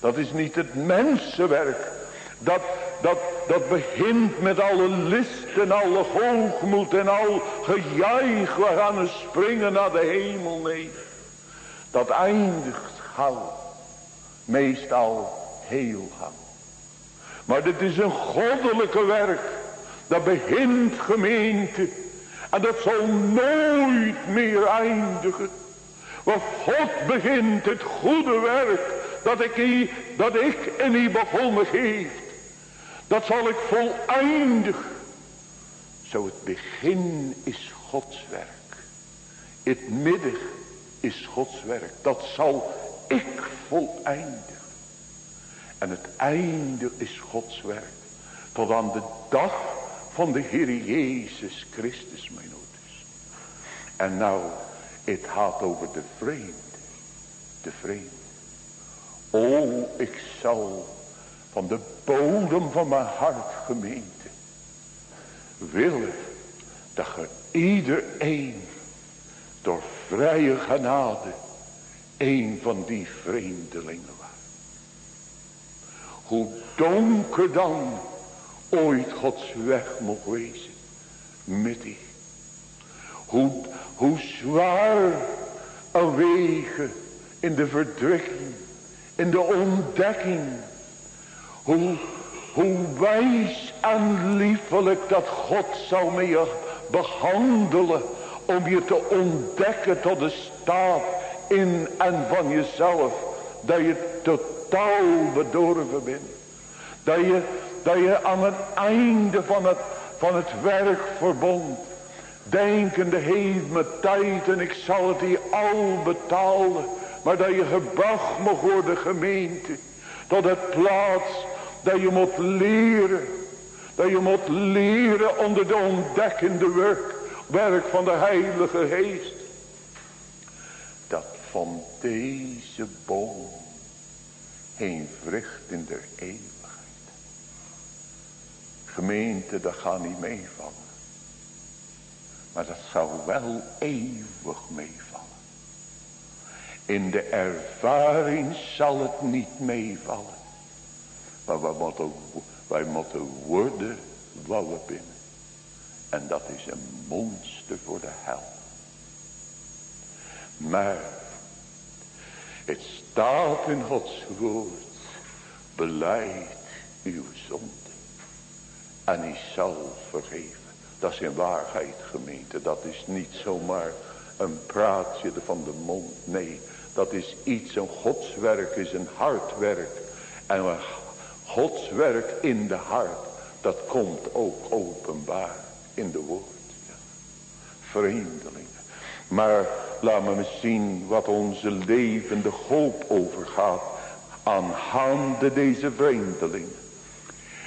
Dat is niet het mensenwerk. Dat, dat, dat begint met alle list en alle hoogmoed en al gejuich. We gaan springen naar de hemel. Nee. Dat eindigt gauw. Meestal heel gauw. Maar dit is een goddelijke werk. Dat begint gemeente en dat zal nooit meer eindigen. Want God begint het goede werk dat ik, dat ik in die begonnen heeft. Dat zal ik voleindigen. Zo het begin is Gods werk. Het midden is Gods werk. Dat zal ik voleindigen. En het einde is Gods werk. Tot aan de dag van de Heer Jezus Christus, mijn ouders. En nou, het gaat over de vreemde. De vreemde. O, ik zal van de bodem van mijn hart gemeente willen dat er iedereen door vrije genade een van die vreemdelingen was. Hoe donker dan ooit Gods weg mocht wezen. Met die. Hoe, hoe zwaar een wegen in de verdrukking. In de ontdekking. Hoe, hoe wijs en liefelijk dat God zou met je behandelen. Om je te ontdekken tot de staat in en van jezelf. Dat je totaal bedorven bent. Dat je dat je aan het einde van het, van het werk verbond. Denkende heeft me tijd en ik zal het hier al betalen. Maar dat je gebracht mag worden gemeente. Tot het plaats dat je moet leren. Dat je moet leren onder de ontdekkende werk, werk van de Heilige Geest. Dat van deze boom geen vrucht in der eeuw Gemeente, dat gaat niet meevallen. Maar dat zou wel eeuwig meevallen. In de ervaring zal het niet meevallen. Maar wij moeten, wij moeten worden wat we binnen. En dat is een monster voor de hel. Maar het staat in Gods woord. Beleid uw zonde. En hij zal vergeven. Dat is in waarheid gemeente. Dat is niet zomaar een praatje van de mond. Nee, dat is iets, een godswerk is een hartwerk. En een godswerk in de hart. Dat komt ook openbaar in de woord. Ja. Vreemdelingen. Maar laat me zien wat onze levende hoop overgaat. Aangaande deze vreemdelingen.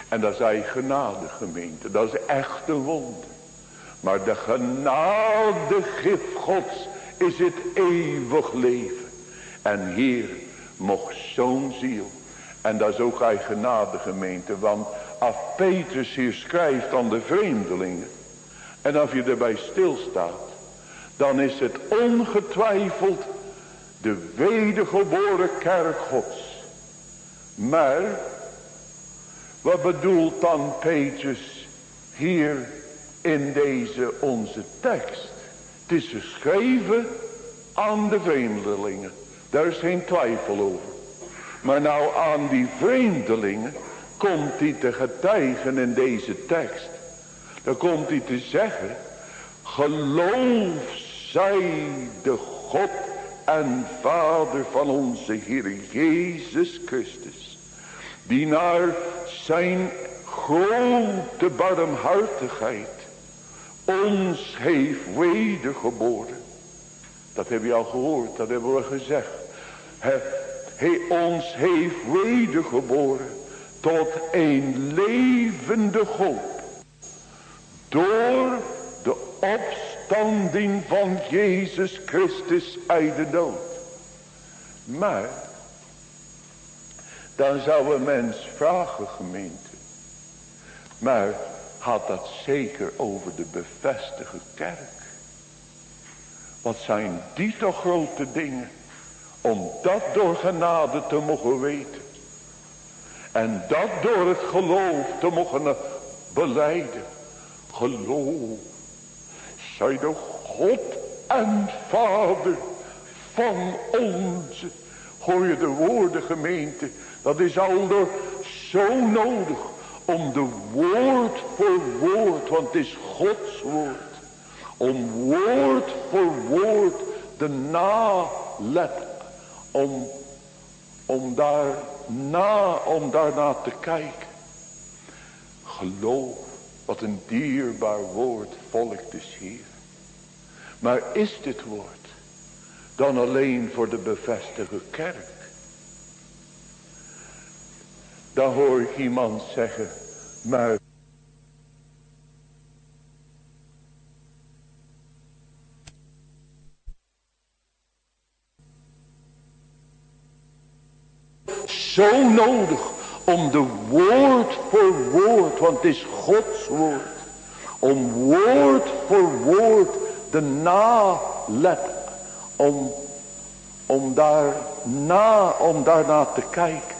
En dat is hij genade gemeente. Dat is echt een wonder. Maar de genade gif gods is het eeuwig leven. En hier mocht zo'n ziel. En dat is ook eigenaardig gemeente. Want als Petrus hier schrijft aan de vreemdelingen. En als je erbij stilstaat. Dan is het ongetwijfeld de wedergeboren kerk gods. Maar. Wat bedoelt dan Petrus hier in deze onze tekst? Het is geschreven aan de vreemdelingen. Daar is geen twijfel over. Maar nou aan die vreemdelingen komt hij te getuigen in deze tekst. Dan komt hij te zeggen. Geloof zij de God en Vader van onze Heer Jezus Christus. Die naar zijn grote barmhartigheid ons heeft wedergeboren. Dat heb je al gehoord, dat hebben we gezegd. Hij ons heeft wedergeboren tot een levende hoop. Door de opstanding van Jezus Christus uit de dood. Maar, dan zou een mens vragen gemeente. Maar had dat zeker over de bevestigde kerk. Wat zijn die toch grote dingen. Om dat door genade te mogen weten. En dat door het geloof te mogen beleiden. Geloof. Zij de God en Vader van onze. Hoor je de woorden gemeente. Dat is al zo nodig. Om de woord voor woord. Want het is Gods woord. Om woord voor woord de nalet om, om, daar na, om daarna te kijken. Geloof, wat een dierbaar woord, volk des hier. Maar is dit woord dan alleen voor de bevestigde kerk? Dan hoor ik iemand zeggen, maar zo nodig om de woord voor woord, want het is Gods woord. Om woord voor woord de nalet, om, om, daar na, om daarna te kijken.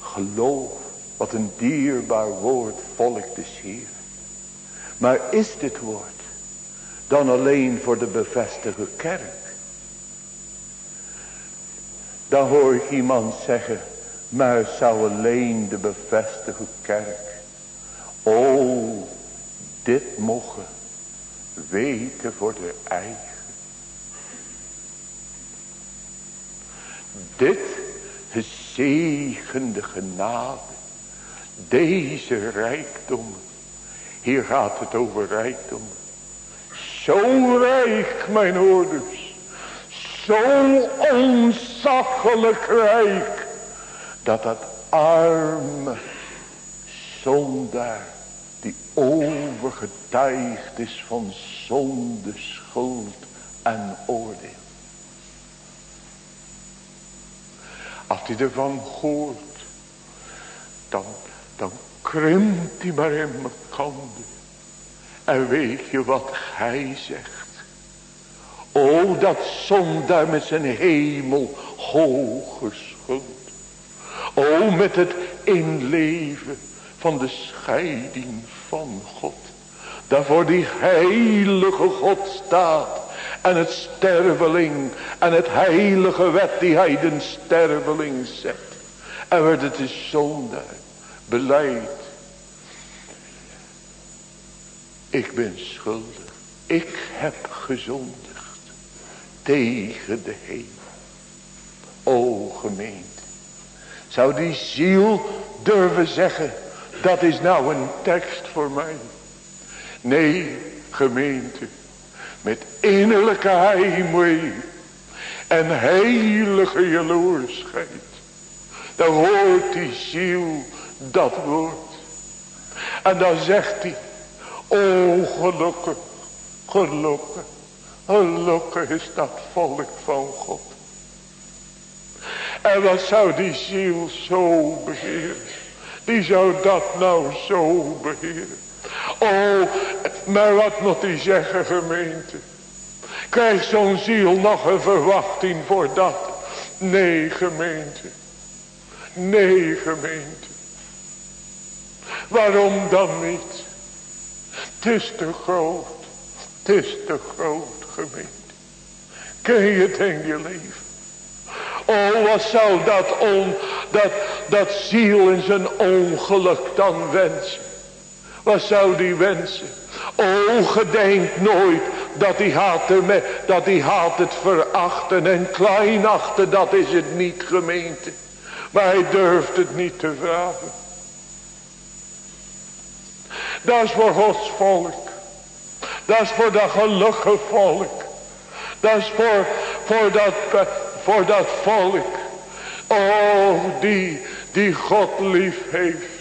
Geloof, wat een dierbaar woord, volk des Heer. Maar is dit woord dan alleen voor de bevestigde kerk? Dan hoor ik iemand zeggen. Maar zou alleen de bevestigde kerk. O, dit mogen weten voor de eigen. Dit gezegende genade. Deze rijkdom. Hier gaat het over rijkdom. Zo rijk mijn hoorders zo onzaggelijk rijk. Dat dat arme zondaar die overgetuigd is van zonde, schuld en oordeel. Als hij ervan hoort, dan, dan krimpt hij maar in mijn kanden. En weet je wat hij zegt? O, dat zondaar met zijn hemel hoge schuld. O, met het inleven van de scheiding van God. Daarvoor die heilige God staat. En het sterveling en het heilige wet die hij den sterveling zet. En werd het is zondaar beleid. Ik ben schuldig. Ik heb gezond tegen de hemel. O gemeente. Zou die ziel durven zeggen. Dat is nou een tekst voor mij. Nee gemeente. Met innerlijke heimwee. En heilige jaloersheid. Dan hoort die ziel dat woord. En dan zegt hij. O gelukkig. Gelukkig Gelukkig is dat volk van God. En wat zou die ziel zo beheren? Die zou dat nou zo beheren. Oh, maar wat moet hij zeggen gemeente? Krijgt zo'n ziel nog een verwachting voor dat? Nee gemeente. Nee gemeente. Waarom dan niet? Het is te groot. Het is te groot gemeente. Ken je het in je leven? Oh, wat zou dat, on, dat, dat ziel in zijn ongeluk dan wensen? Wat zou die wensen? Oh, gedenk nooit dat hij haat, dat hij haat het verachten en kleinachten. Dat is het niet gemeente. Maar hij durft het niet te vragen. Dat is voor Gods volk. Dat is voor dat gelukkige volk. Dat is voor, voor, dat, voor dat volk. Oh, die, die God lief heeft.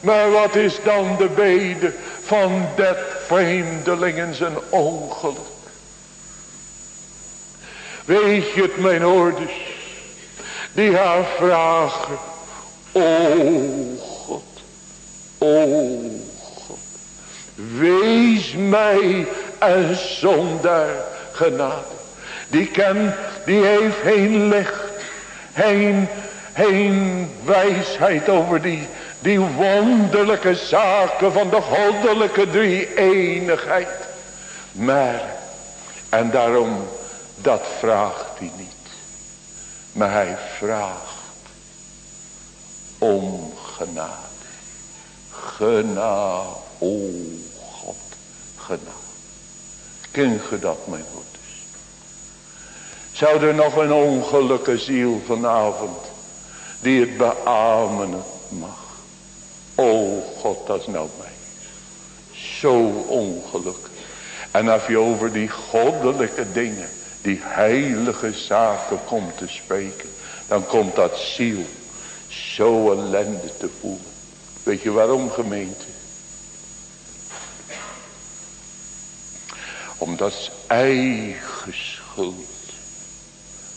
Maar wat is dan de bede van dat vreemdeling in zijn ongeluk? Weet je het mijn ouders? Die haar vragen. O God. O God. Wees mij een zondaar genade. Die kent, die heeft geen licht. Geen, geen wijsheid over die die wonderlijke zaken van de goddelijke drie-eenigheid. Maar, en daarom, dat vraagt hij niet. Maar hij vraagt om genade. Genade, genade. Ken je mijn broeders? Zou er nog een ongelukkige ziel vanavond, die het beamen mag? Oh God, dat is nou mij. Zo ongelukkig. En als je over die goddelijke dingen, die heilige zaken komt te spreken. Dan komt dat ziel zo ellende te voelen. Weet je waarom gemeente? Omdat eigen schuld.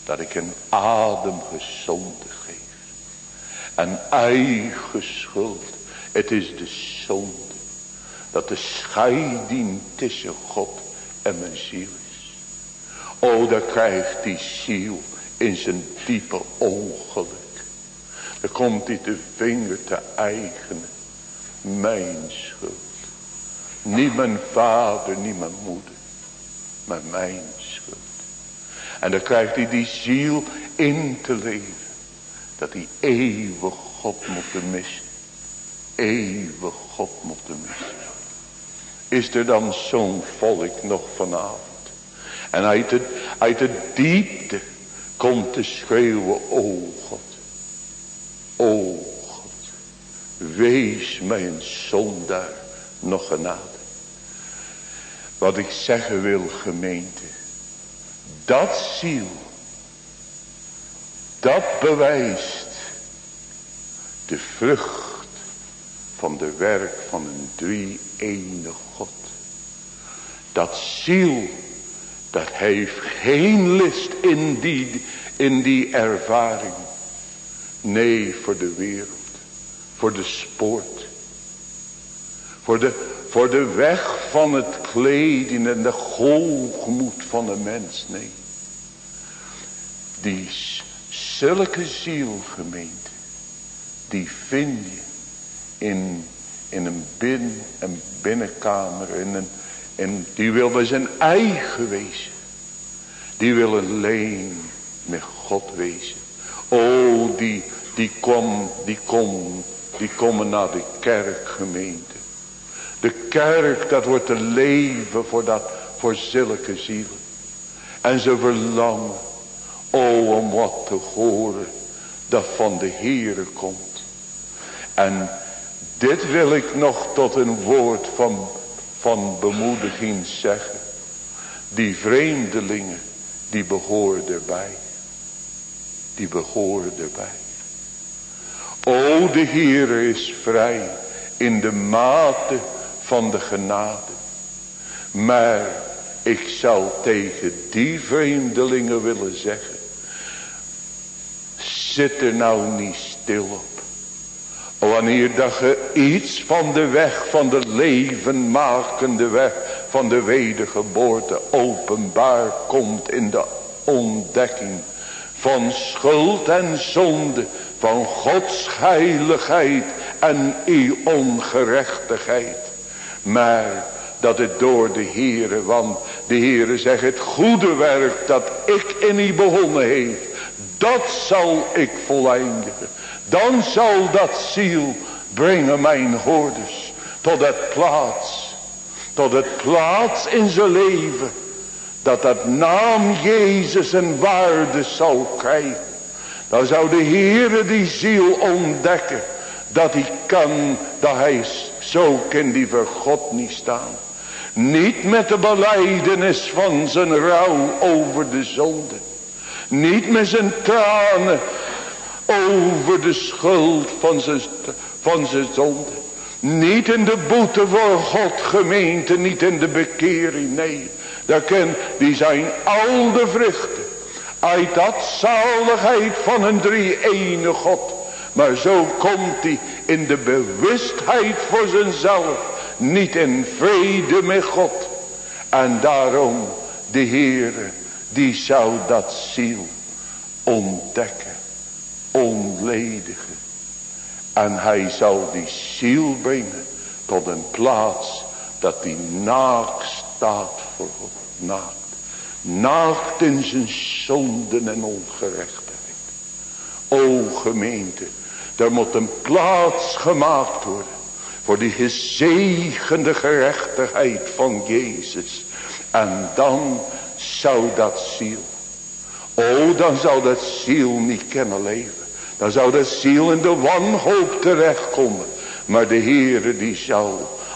Dat ik een adem gezonde geef. En eigen schuld het is de zonde. Dat de scheiding tussen God en mijn ziel is. O, dan krijgt die ziel in zijn diepe ongeluk. Dan komt hij de vinger te eigenen. Mijn schuld. Niet mijn vader, niet mijn moeder. Maar mijn schuld. En dan krijgt hij die ziel in te leven. Dat hij eeuwig God moet missen eeuwig God moeten missen. Is er dan zo'n volk nog vanavond? En uit de, uit de diepte komt te schreeuwen, o God. O God. Wees mij een zondaar nog genade. Wat ik zeggen wil gemeente. Dat ziel. Dat bewijst de vrucht van de werk van een drie ene God. Dat ziel, dat heeft geen list in die, in die ervaring. Nee, voor de wereld, voor de sport, voor de, voor de weg van het kleding en de hoogmoed van een mens, nee. Die zulke zielgemeente, die vind je in, in een, bin, een binnenkamer. In een, in, die wil bij zijn eigen wezen. Die wil alleen met God wezen. Oh, die, die kom, die kom, die komen naar de kerkgemeente. De kerk, dat wordt te leven voor, dat, voor zulke zielen. En ze verlangen, oh, om wat te horen, dat van de Heere komt. En dit wil ik nog tot een woord van, van bemoediging zeggen. Die vreemdelingen, die behoren erbij. Die behoren erbij. O, de Heer is vrij in de mate van de genade. Maar ik zou tegen die vreemdelingen willen zeggen. zit er nou niet stil op. Wanneer dat je iets van de weg van de levenmakende weg van de wedergeboorte openbaar komt in de ontdekking van schuld en zonde, van Gods heiligheid en uw ongerechtigheid. Maar dat het door de Heere, want de Heere zegt het goede werk dat ik in u begonnen heeft, dat zal ik voleindigen. Dan zal dat ziel brengen mijn hoorders tot het plaats, tot het plaats in zijn leven, dat dat naam Jezus een waarde zal krijgen. Dan zou de Heere die ziel ontdekken, dat hij kan, dat hij zo kan die voor God niet staan. Niet met de beleidenis van zijn rouw over de zonde. Niet met zijn tranen over de schuld van zijn, van zijn zonde. Niet in de boete voor God gemeente, niet in de bekering, nee. Dat ken, die zijn al de vruchten. Uit dat zaligheid van een drie-ene God. Maar zo komt hij in de bewustheid voor zichzelf. Niet in vrede met God. En daarom de Heere die zou dat ziel ontdekken. Onledigen. En hij zal die ziel brengen tot een plaats dat die naakt staat voor God. Naakt. Naakt in zijn zonden en ongerechtigheid. O gemeente, er moet een plaats gemaakt worden. Voor die gezegende gerechtigheid van Jezus. En dan zou dat ziel. O dan zou dat ziel niet kunnen leven. Dan zou dat ziel in de wanhoop terechtkomen. Maar de Heere die zou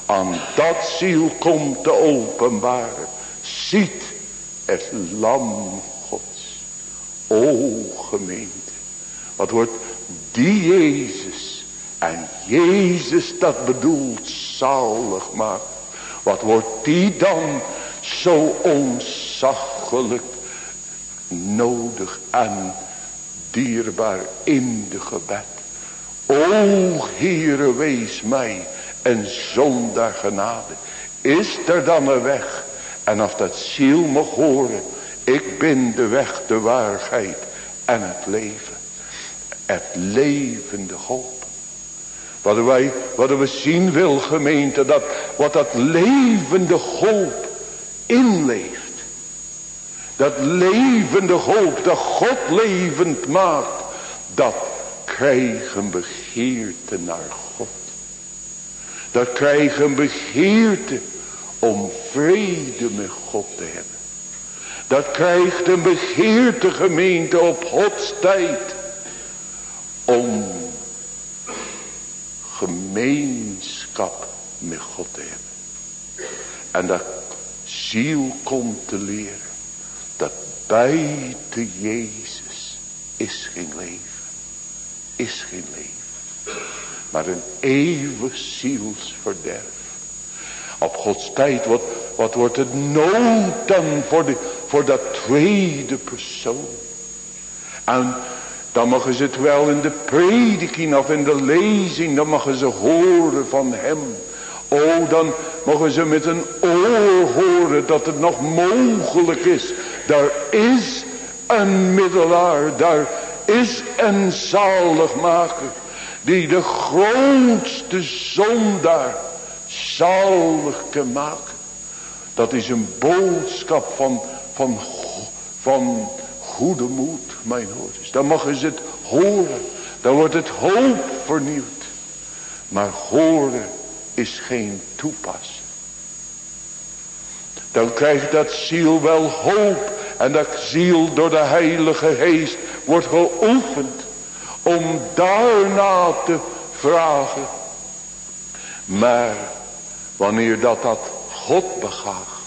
aan dat ziel komt te openbaren. Ziet het lam gods. O gemeente. Wat wordt die Jezus. En Jezus dat bedoelt zalig maakt. Wat wordt die dan zo onzaggelijk nodig en dierbaar in de gebed. O Heere wees mij een zondag genade. Is er dan een weg? En als dat ziel mag horen. Ik ben de weg, de waarheid en het leven. Het levende hoop. Wat wij, wat we zien wil gemeente. Dat, wat dat levende hoop inleeft. Dat levende hoop dat God levend maakt. Dat krijgen begeerte naar God. Dat krijgen begeerte om vrede met God te hebben. Dat krijgt een begeerte gemeente op Gods tijd. Om gemeenschap met God te hebben. En dat ziel komt te leren. Dat buiten Jezus is geen leven. Is geen leven. Maar een eeuwig zielsverderf. Op Gods tijd, wat, wat wordt het nood dan voor, de, voor dat tweede persoon? En dan mogen ze het wel in de prediking of in de lezing, dan mogen ze horen van hem. Oh, dan mogen ze met een oor horen dat het nog mogelijk is. Daar is een middelaar, daar is een zaligmaker. Die de grootste zondaar zalig kan maken. Dat is een boodschap van, van, van goede moed, mijn hoorders. Dan mogen ze het horen. Dan wordt het hoop vernieuwd. Maar horen is geen toepassing. Dan krijgt dat ziel wel hoop. En dat ziel door de heilige geest wordt geoefend. Om daarna te vragen. Maar wanneer dat dat God begaagt.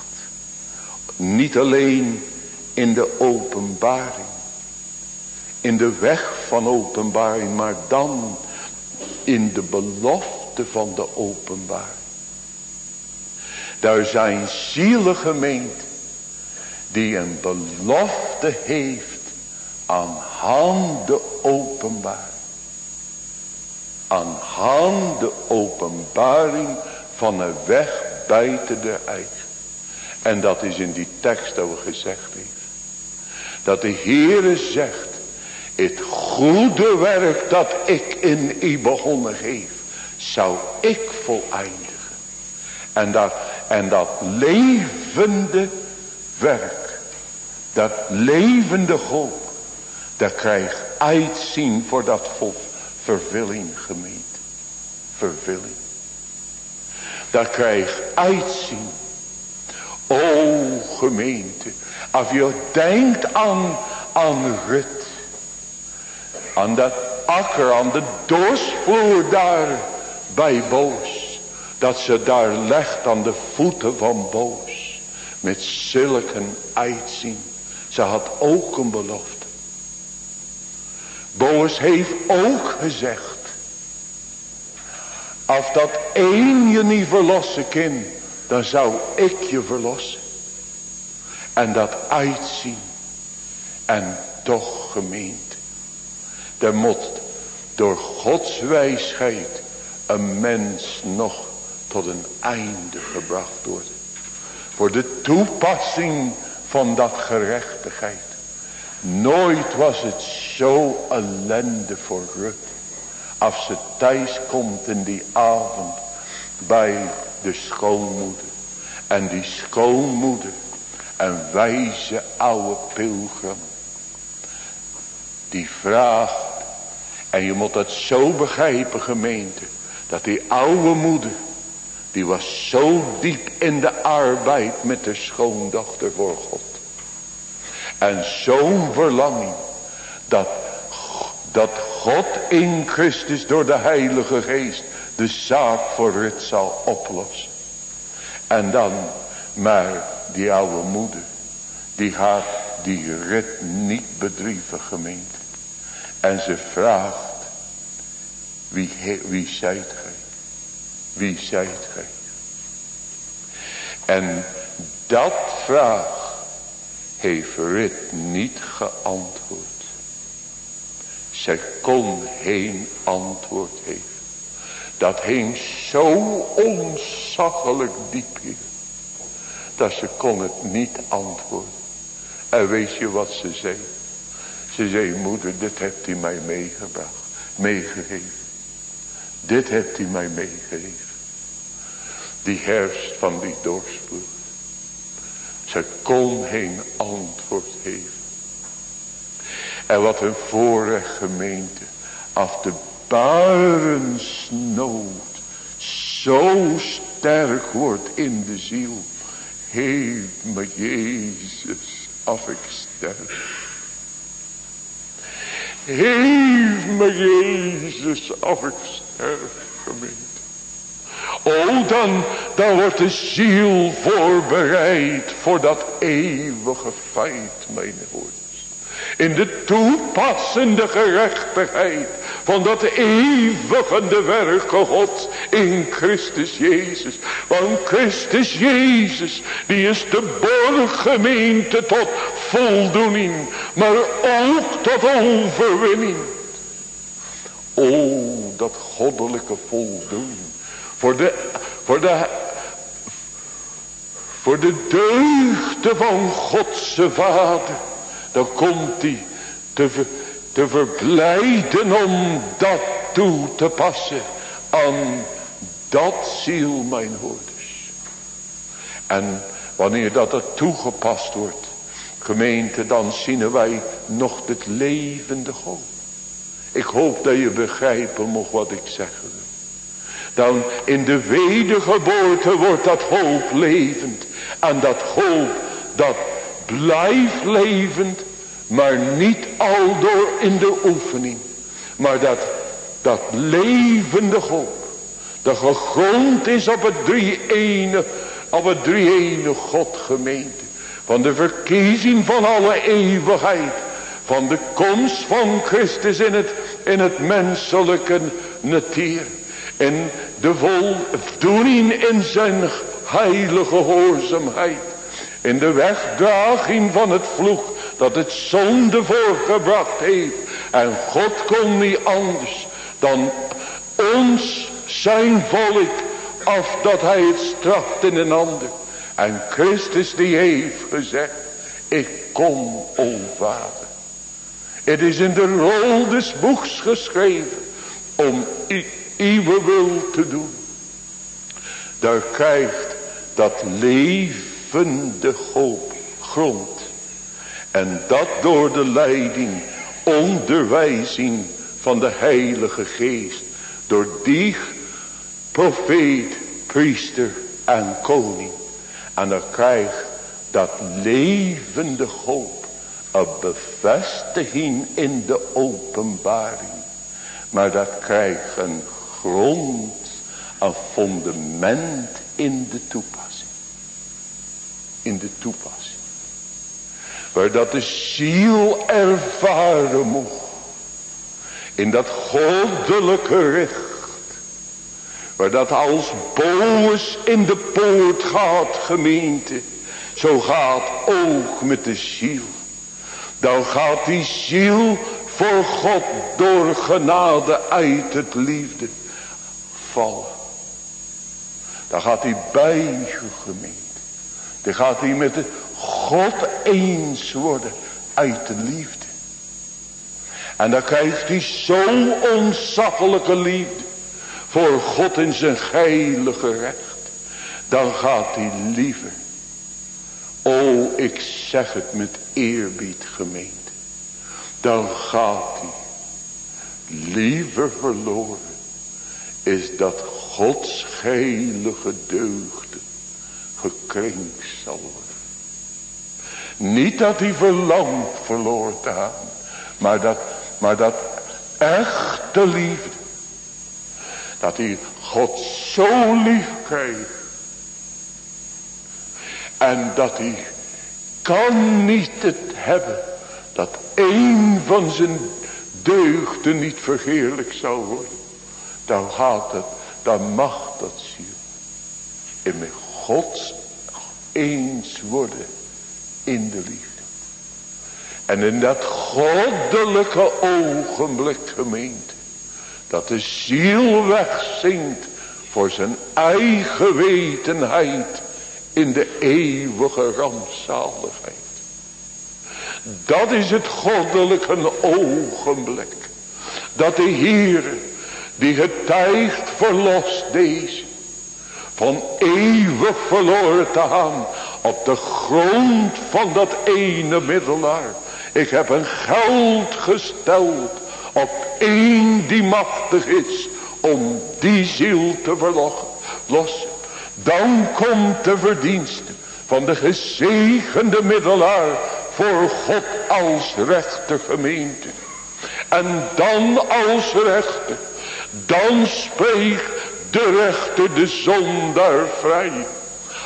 Niet alleen in de openbaring. In de weg van openbaring. Maar dan in de belofte van de openbaring. Daar zijn zielen gemeend. Die een belofte heeft aan handen openbaring. Aan de openbaring van een weg buiten de eigen. En dat is in die tekst dat we gezegd heeft. Dat de Heere zegt. Het goede werk dat ik in u begonnen geef. Zou ik voleindigen. En dat, en dat levende werk. Dat levende hoop. Dat krijgt uitzien voor dat vervulling gemeente. Vervulling. Dat krijgt uitzien. O gemeente. Als je denkt aan, aan. Aan dat akker, aan de doosvloer daar bij Boos. Dat ze daar legt aan de voeten van Boos. Met zulke uitzien. Ze had ook een belofte. Boos heeft ook gezegd. Als dat één je niet verlossen kan, dan zou ik je verlossen. En dat uitzien. En toch gemeente. Er moet door Gods wijsheid een mens nog tot een einde gebracht worden. Voor de toepassing van dat gerechtigheid. Nooit was het zo ellende voor Rut. Als ze thuis komt in die avond bij de schoonmoeder. En die schoonmoeder, een wijze oude pilgrim. Die vraagt, en je moet dat zo begrijpen gemeente. Dat die oude moeder, die was zo diep in de arbeid met de schoondochter voor God. En zo'n verlanging, dat dat God in Christus door de Heilige Geest de zaak voor het zal oplossen. En dan, maar die oude moeder, die gaat die rit niet bedrieven gemeente. En ze vraagt, wie, wie zijt gij? Wie zijt gij? En dat vraag heeft Rit niet geantwoord. Zij kon geen antwoord geven. Dat hing zo onzaggelijk diep in. Dat ze kon het niet antwoorden. En weet je wat ze zei? Ze zei, moeder, dit hebt u mij meegebracht. Meegegeven. Dit hebt u mij meegegeven. Die herfst van die doorsvloed. Ze kon geen antwoord geven. En wat een voorrecht gemeente. Af de barensnood zo sterk wordt in de ziel. Heeft me Jezus af ik sterf. Heeft me Jezus af ik sterf. O dan, dan wordt de ziel voorbereid voor dat eeuwige feit mijn woord in de toepassende gerechtigheid van dat eeuwige werk God in Christus Jezus. Want Christus Jezus, die is de borggemeente tot voldoening, maar ook tot overwinning. O, dat goddelijke voldoening. Voor de, voor de, voor de deugden van Godse Vader dan komt hij te, te verblijden om dat toe te passen aan dat ziel mijn hoorders. En wanneer dat er toegepast wordt, gemeente, dan zien wij nog het levende hoop. Ik hoop dat je begrijpen mocht wat ik zeg. Dan in de wedergeboorte wordt dat hoop levend. En dat hoop dat blijft levend, maar niet aldoor in de oefening. Maar dat, dat levende hoop, dat gegrond is op het drie ene, op het drie ene God gemeente. Van de verkiezing van alle eeuwigheid. Van de komst van Christus in het, in het menselijke natuur. En de voldoening in zijn heilige hoorzaamheid. In de wegdraging van het vloek dat het zonde voorgebracht heeft. En God kon niet anders dan ons, zijn volk, af dat hij het straft in een ander. En Christus die heeft gezegd, ik kom, o Vader. Het is in de rol des boeks geschreven om uw wil te doen. Daar krijgt dat levende hoop grond. En dat door de leiding, onderwijzing van de Heilige Geest. Door die profeet, priester en koning. En dan krijgt dat levende hoop een bevestiging in de openbaring. Maar dat krijgt een grond, een fundament in de toepassing. In de toepassing. Waar dat de ziel ervaren mocht. In dat goddelijke recht. Waar dat als boos in de poort gaat gemeente. Zo gaat ook met de ziel. Dan gaat die ziel voor God door genade uit het liefde vallen. Dan gaat hij buigen gemeente. Dan gaat hij met de God eens worden uit de liefde. En dan krijgt hij zo'n onzaggelijke liefde voor God in zijn heilige recht. Dan gaat hij liever. O, ik zeg het met eerbied gemeente. Dan gaat hij liever verloren. Is dat Gods heilige deugde gekrenkt zal worden. Niet dat hij verlangt verloren te gaan. Maar dat, maar dat echte liefde. Dat hij God zo lief krijgt. En dat hij kan niet het hebben. Dat een van zijn deugden niet verheerlijk zou worden. Dan gaat het, dan mag dat ziel. In met Gods eens worden in de liefde. En in dat goddelijke ogenblik gemeente. Dat de ziel wegzinkt voor zijn eigen wetenheid in de eeuwige rampzaligheid. Dat is het goddelijke ogenblik. Dat de Heer die getuigt verlost deze. Van eeuwig verloren te gaan op de grond van dat ene middelaar. Ik heb een geld gesteld op één die machtig is om die ziel te verlossen. Dan komt de verdienste van de gezegende middelaar voor God als rechter gemeente. En dan als rechter, dan spreekt de rechter de zondaar vrij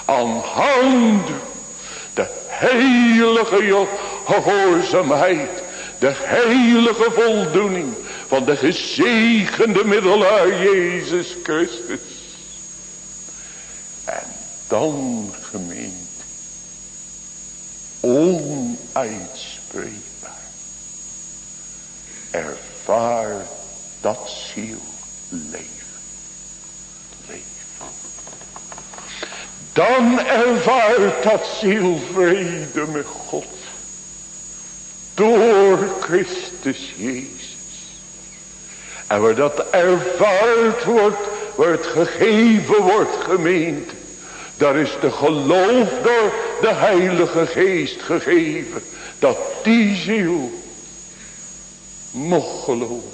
aanhouden. De heilige gehoorzaamheid. De heilige voldoening van de gezegende middelaar Jezus Christus. En dan gemeend. Onuitspreekbaar. Ervaar dat ziel leven. Dan ervaart dat ziel vrede met God. Door Christus Jezus. En waar dat ervaard wordt, waar het gegeven wordt gemeend. Daar is de geloof door de Heilige Geest gegeven. Dat die ziel mocht geloven.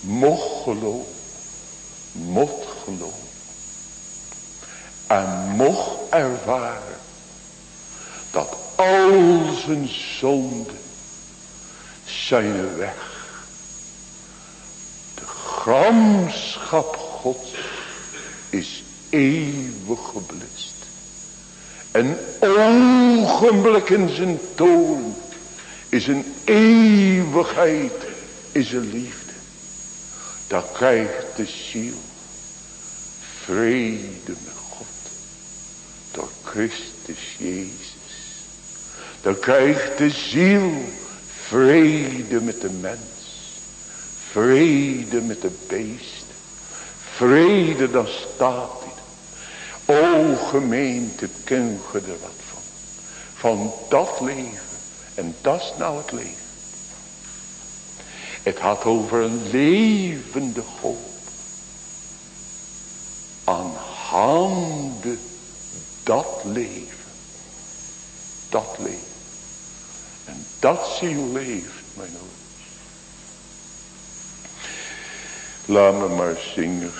Mocht geloven. Mocht geloven en mocht ervaren dat al zijn zonden zijn weg. De gramschap Gods is eeuwig geblist. Een ogenblik in zijn toon is een eeuwigheid, is een liefde. Dan krijgt de ziel vrede door Christus Jezus. Dan krijgt de ziel Vrede met de mens. Vrede met de beest. Vrede, dan staat dit. O gemeente, ken je er wat van? Van dat leven. En dat is nou het leven. Het gaat over een levende hoop. Aan handen dat leven. Dat leven. En dat ziel leeft, mijn ouders. Laat me maar zingen.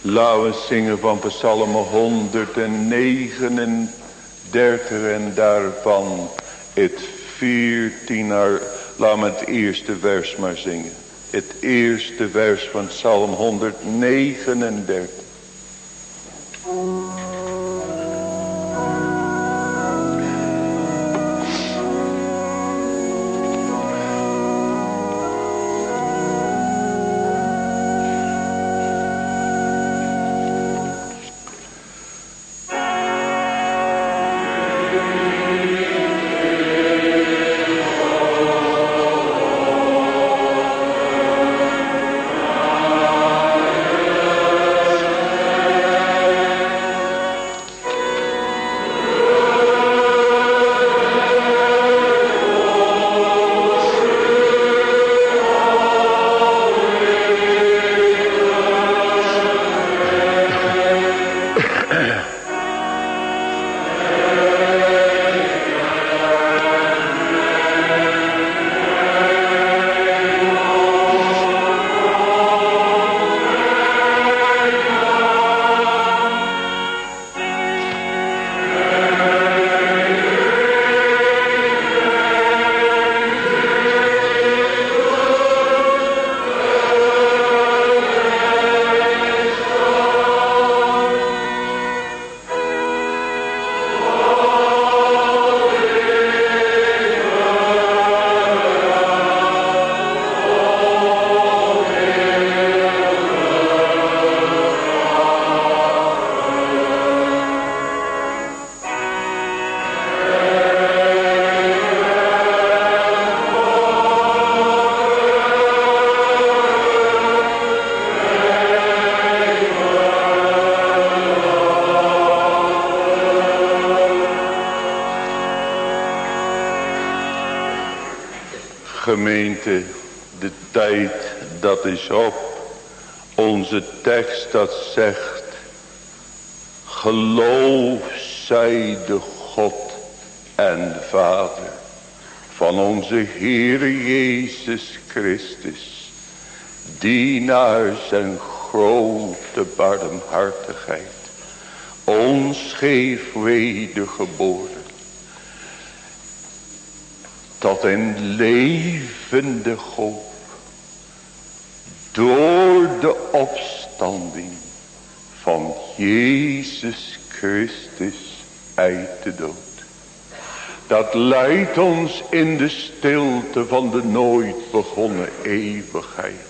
Laten we zingen van Psalm 139 en daarvan het 14 naar, laten we het eerste vers maar zingen. Het eerste vers van Psalm 139. Is op. Onze tekst dat zegt. Geloof zij de God en Vader van onze Heer Jezus Christus. Die naar zijn grote barmhartigheid ons geeft wedergeboren tot een levende hoop. Door de opstanding van Jezus Christus uit de dood. Dat leidt ons in de stilte van de nooit begonnen eeuwigheid.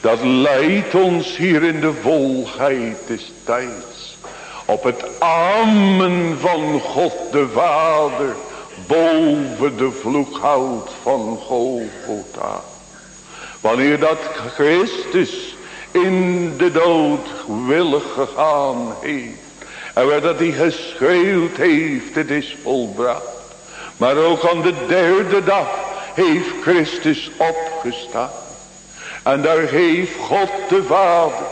Dat leidt ons hier in de volheid des tijds. Op het amen van God de Vader boven de vloekhout van Golgotha. Wanneer dat Christus in de dood willig gegaan heeft. En waar dat hij geschreeuwd heeft, het is volbracht. Maar ook aan de derde dag heeft Christus opgestaan. En daar heeft God de Vader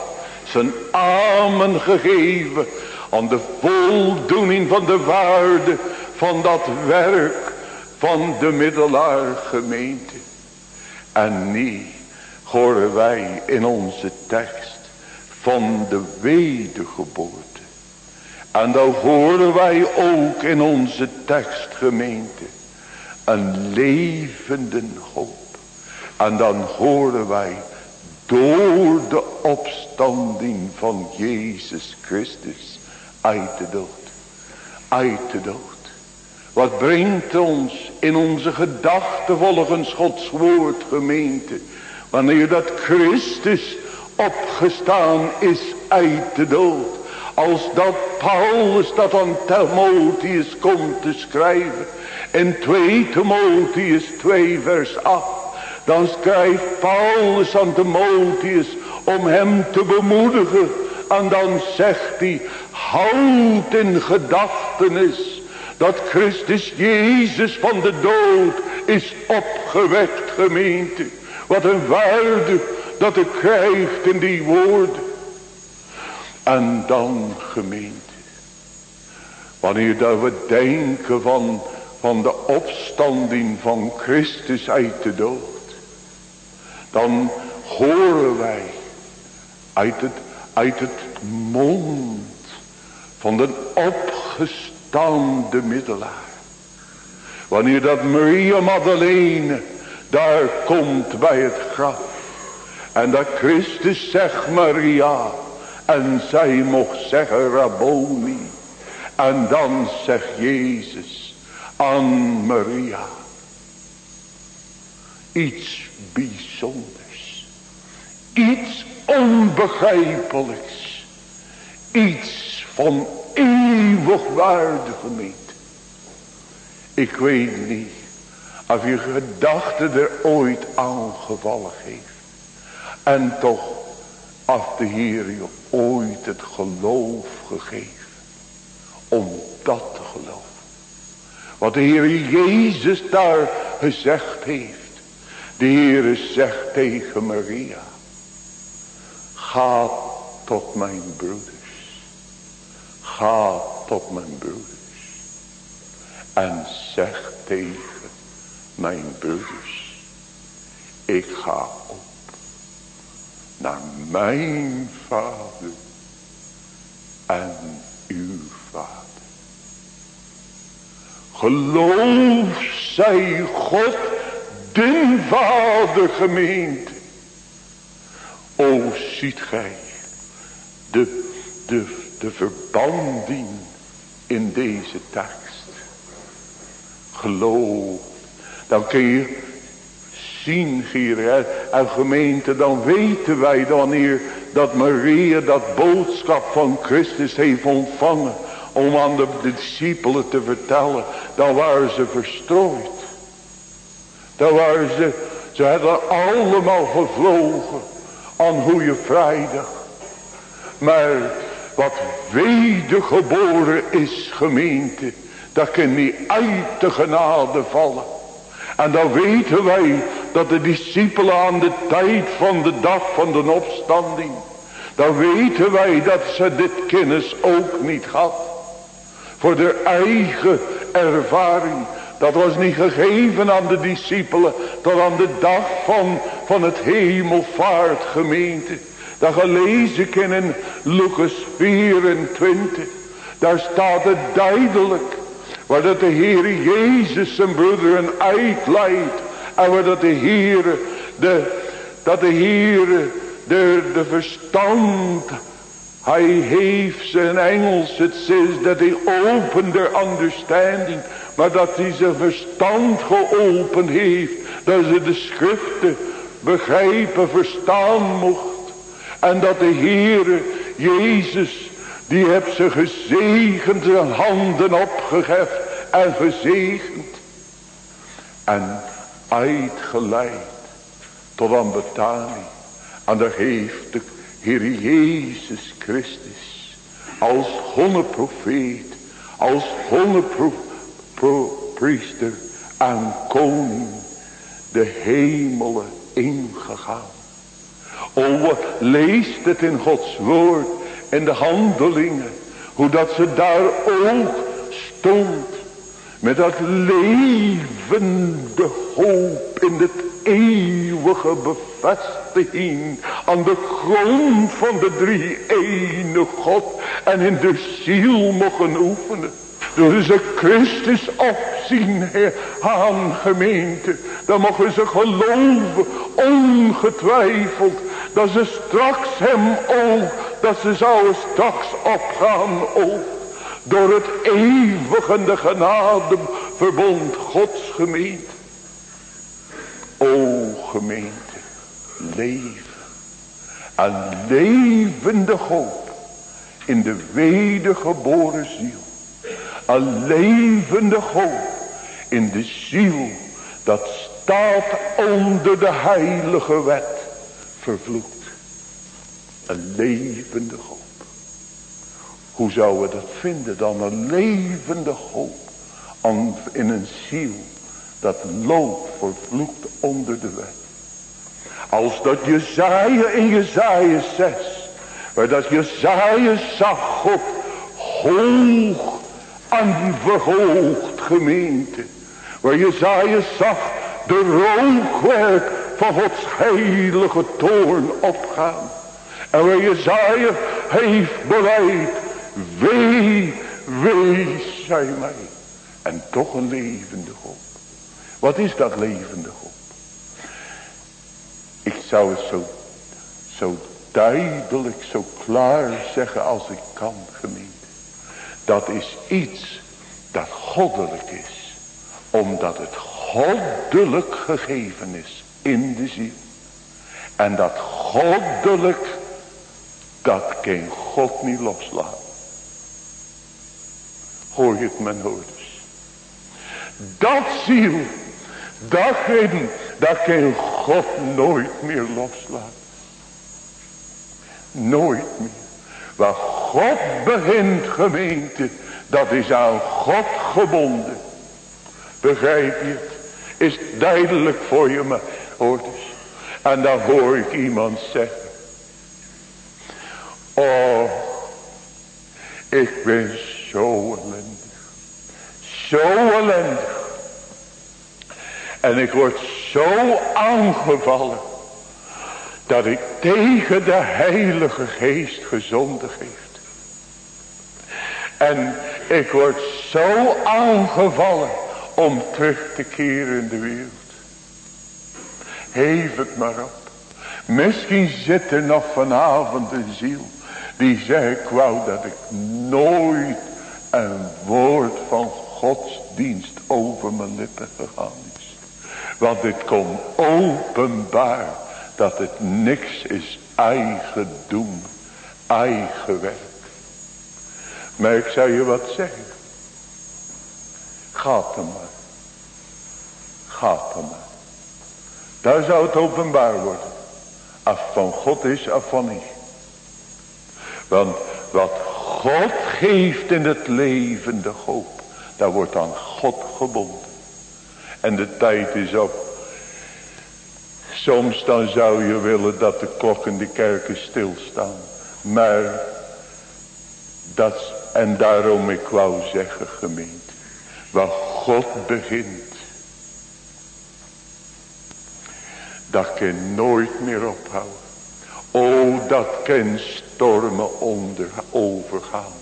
zijn amen gegeven aan de voldoening van de waarde van dat werk van de middelaar gemeente. En niet horen wij in onze tekst van de wedergeboorte. En dan horen wij ook in onze tekst gemeente een levende hoop. En dan horen wij door de opstanding van Jezus Christus uit de dood. Uit de dood. Wat brengt ons in onze gedachten volgens Gods woord gemeente. Wanneer dat Christus opgestaan is uit de dood. Als dat Paulus dat aan Timotheus komt te schrijven. In 2 Timotheus 2 vers 8. Dan schrijft Paulus aan Timotheus om hem te bemoedigen. En dan zegt hij, houd in gedachtenis dat Christus Jezus van de dood is opgewekt gemeente. Wat een waarde dat ik krijgt in die woorden. En dan gemeente. Wanneer dat we denken van, van de opstanding van Christus uit de dood. Dan horen wij uit het, uit het mond van de opgestaande middelaar. Wanneer dat Maria Magdalene daar komt bij het graf. En dat Christus zegt Maria. En zij mocht zeggen Rabboni. En dan zegt Jezus aan Maria. Iets bijzonders. Iets onbegrijpelijks. Iets van eeuwig waarde. Ik weet niet of je gedachte er ooit aangevallen heeft. En toch, of de Heer je ooit het geloof gegeven. Om dat te geloven. Wat de Heer Jezus daar gezegd heeft. De Heer zegt tegen Maria. Ga tot mijn broeders. Ga tot mijn broeders. En zeg tegen mijn broeders. Ik ga op naar mijn vader en uw vader. Geloof zij God, den vader gemeente. O, ziet gij de, de, de verbanding in deze tekst. Geloof, dan kun je zien hier en gemeente, dan weten wij wanneer dat Maria dat boodschap van Christus heeft ontvangen. Om aan de discipelen te vertellen, dan waren ze verstrooid. Dan waren ze, ze hadden allemaal gevlogen aan Goede Vrijdag. Maar wat wedergeboren is gemeente, dat kan niet uit de genade vallen. En dan weten wij dat de discipelen aan de tijd van de dag van de opstanding. Dan weten wij dat ze dit kennis ook niet had. Voor de eigen ervaring. Dat was niet gegeven aan de discipelen. Tot aan de dag van, van het hemelvaart gemeente. Dat gelezen in Lucas 24. Daar staat het duidelijk. Waar dat de Heer Jezus zijn broederen uitleidt. En waar dat de Heer, de, dat de Heer, de, de verstand, hij heeft zijn Engels, het says dat hij opened their understanding. Maar dat hij zijn verstand geopend heeft. Dat ze de schriften begrijpen, verstaan mocht. En dat de Heere Jezus die hebt ze gezegend, zijn handen opgeheft en gezegend. En uitgeleid tot aan Betani. En daar heeft de Heer Jezus Christus als profeet, als priester en koning de hemelen ingegaan. O, leest het in Gods woord en de handelingen. Hoe dat ze daar ook stond. Met dat levende hoop in het eeuwige bevestiging. Aan de grond van de drie ene God. En in de ziel mogen oefenen. Door ze Christus opzien aan gemeente. Dan mogen ze geloven ongetwijfeld. Dat ze straks hem ook dat ze zouden straks opgaan ook door het eeuwige genade verbond Gods gemeente. O gemeente, leven. Een levende hoop in de wedergeboren ziel. Een levende hoop in de ziel dat staat onder de heilige wet vervloekt. Een levende hoop. Hoe zouden we dat vinden dan? Een levende hoop in een ziel dat loopt vervloekt onder de wet. Als dat Jezaja in Jezaja 6. Waar dat Jezaja zag God hoog en verhoogd gemeente. Waar Jezaja zag de rookwerk van Gods heilige toorn opgaan. En waar Jezaja heeft bereid. Wee, wee zij mij. En toch een levende hoop. Wat is dat levende hoop? Ik zou het zo, zo duidelijk, zo klaar zeggen als ik kan, gemeente. Dat is iets dat goddelijk is. Omdat het goddelijk gegeven is in de ziel. En dat goddelijk, dat kan God niet loslaten. Hoor je het mijn hoorders? Dat ziel, dat kan, dat kan God nooit meer loslaten. Nooit meer. Waar God begint gemeente, dat is aan God gebonden. Begrijp je het? Is duidelijk voor je, maar hoort eens. En dan hoor ik iemand zeggen. Oh, ik ben zo ellendig. Zo ellendig. En ik word zo aangevallen. Dat ik tegen de heilige geest gezondig heeft. En ik word zo aangevallen om terug te keren in de wereld. Heef het maar op. Misschien zit er nog vanavond een ziel die zegt, ik wou dat ik nooit een woord van godsdienst over mijn lippen gegaan is. Want het komt openbaar dat het niks is eigen doen, eigen werk. Maar ik zou je wat zeggen. Gaat er maar. Gaat er maar. Daar zou het openbaar worden. Af van God is, af van niet. Want wat God geeft in het leven, de hoop. Daar wordt aan God gebonden. En de tijd is op. Soms dan zou je willen dat de klok in de kerken stilstaan. Maar dat, en daarom ik wou zeggen gemeente. Waar God begint. Dat kan nooit meer ophouden. O dat kan stormen onder, overgaan.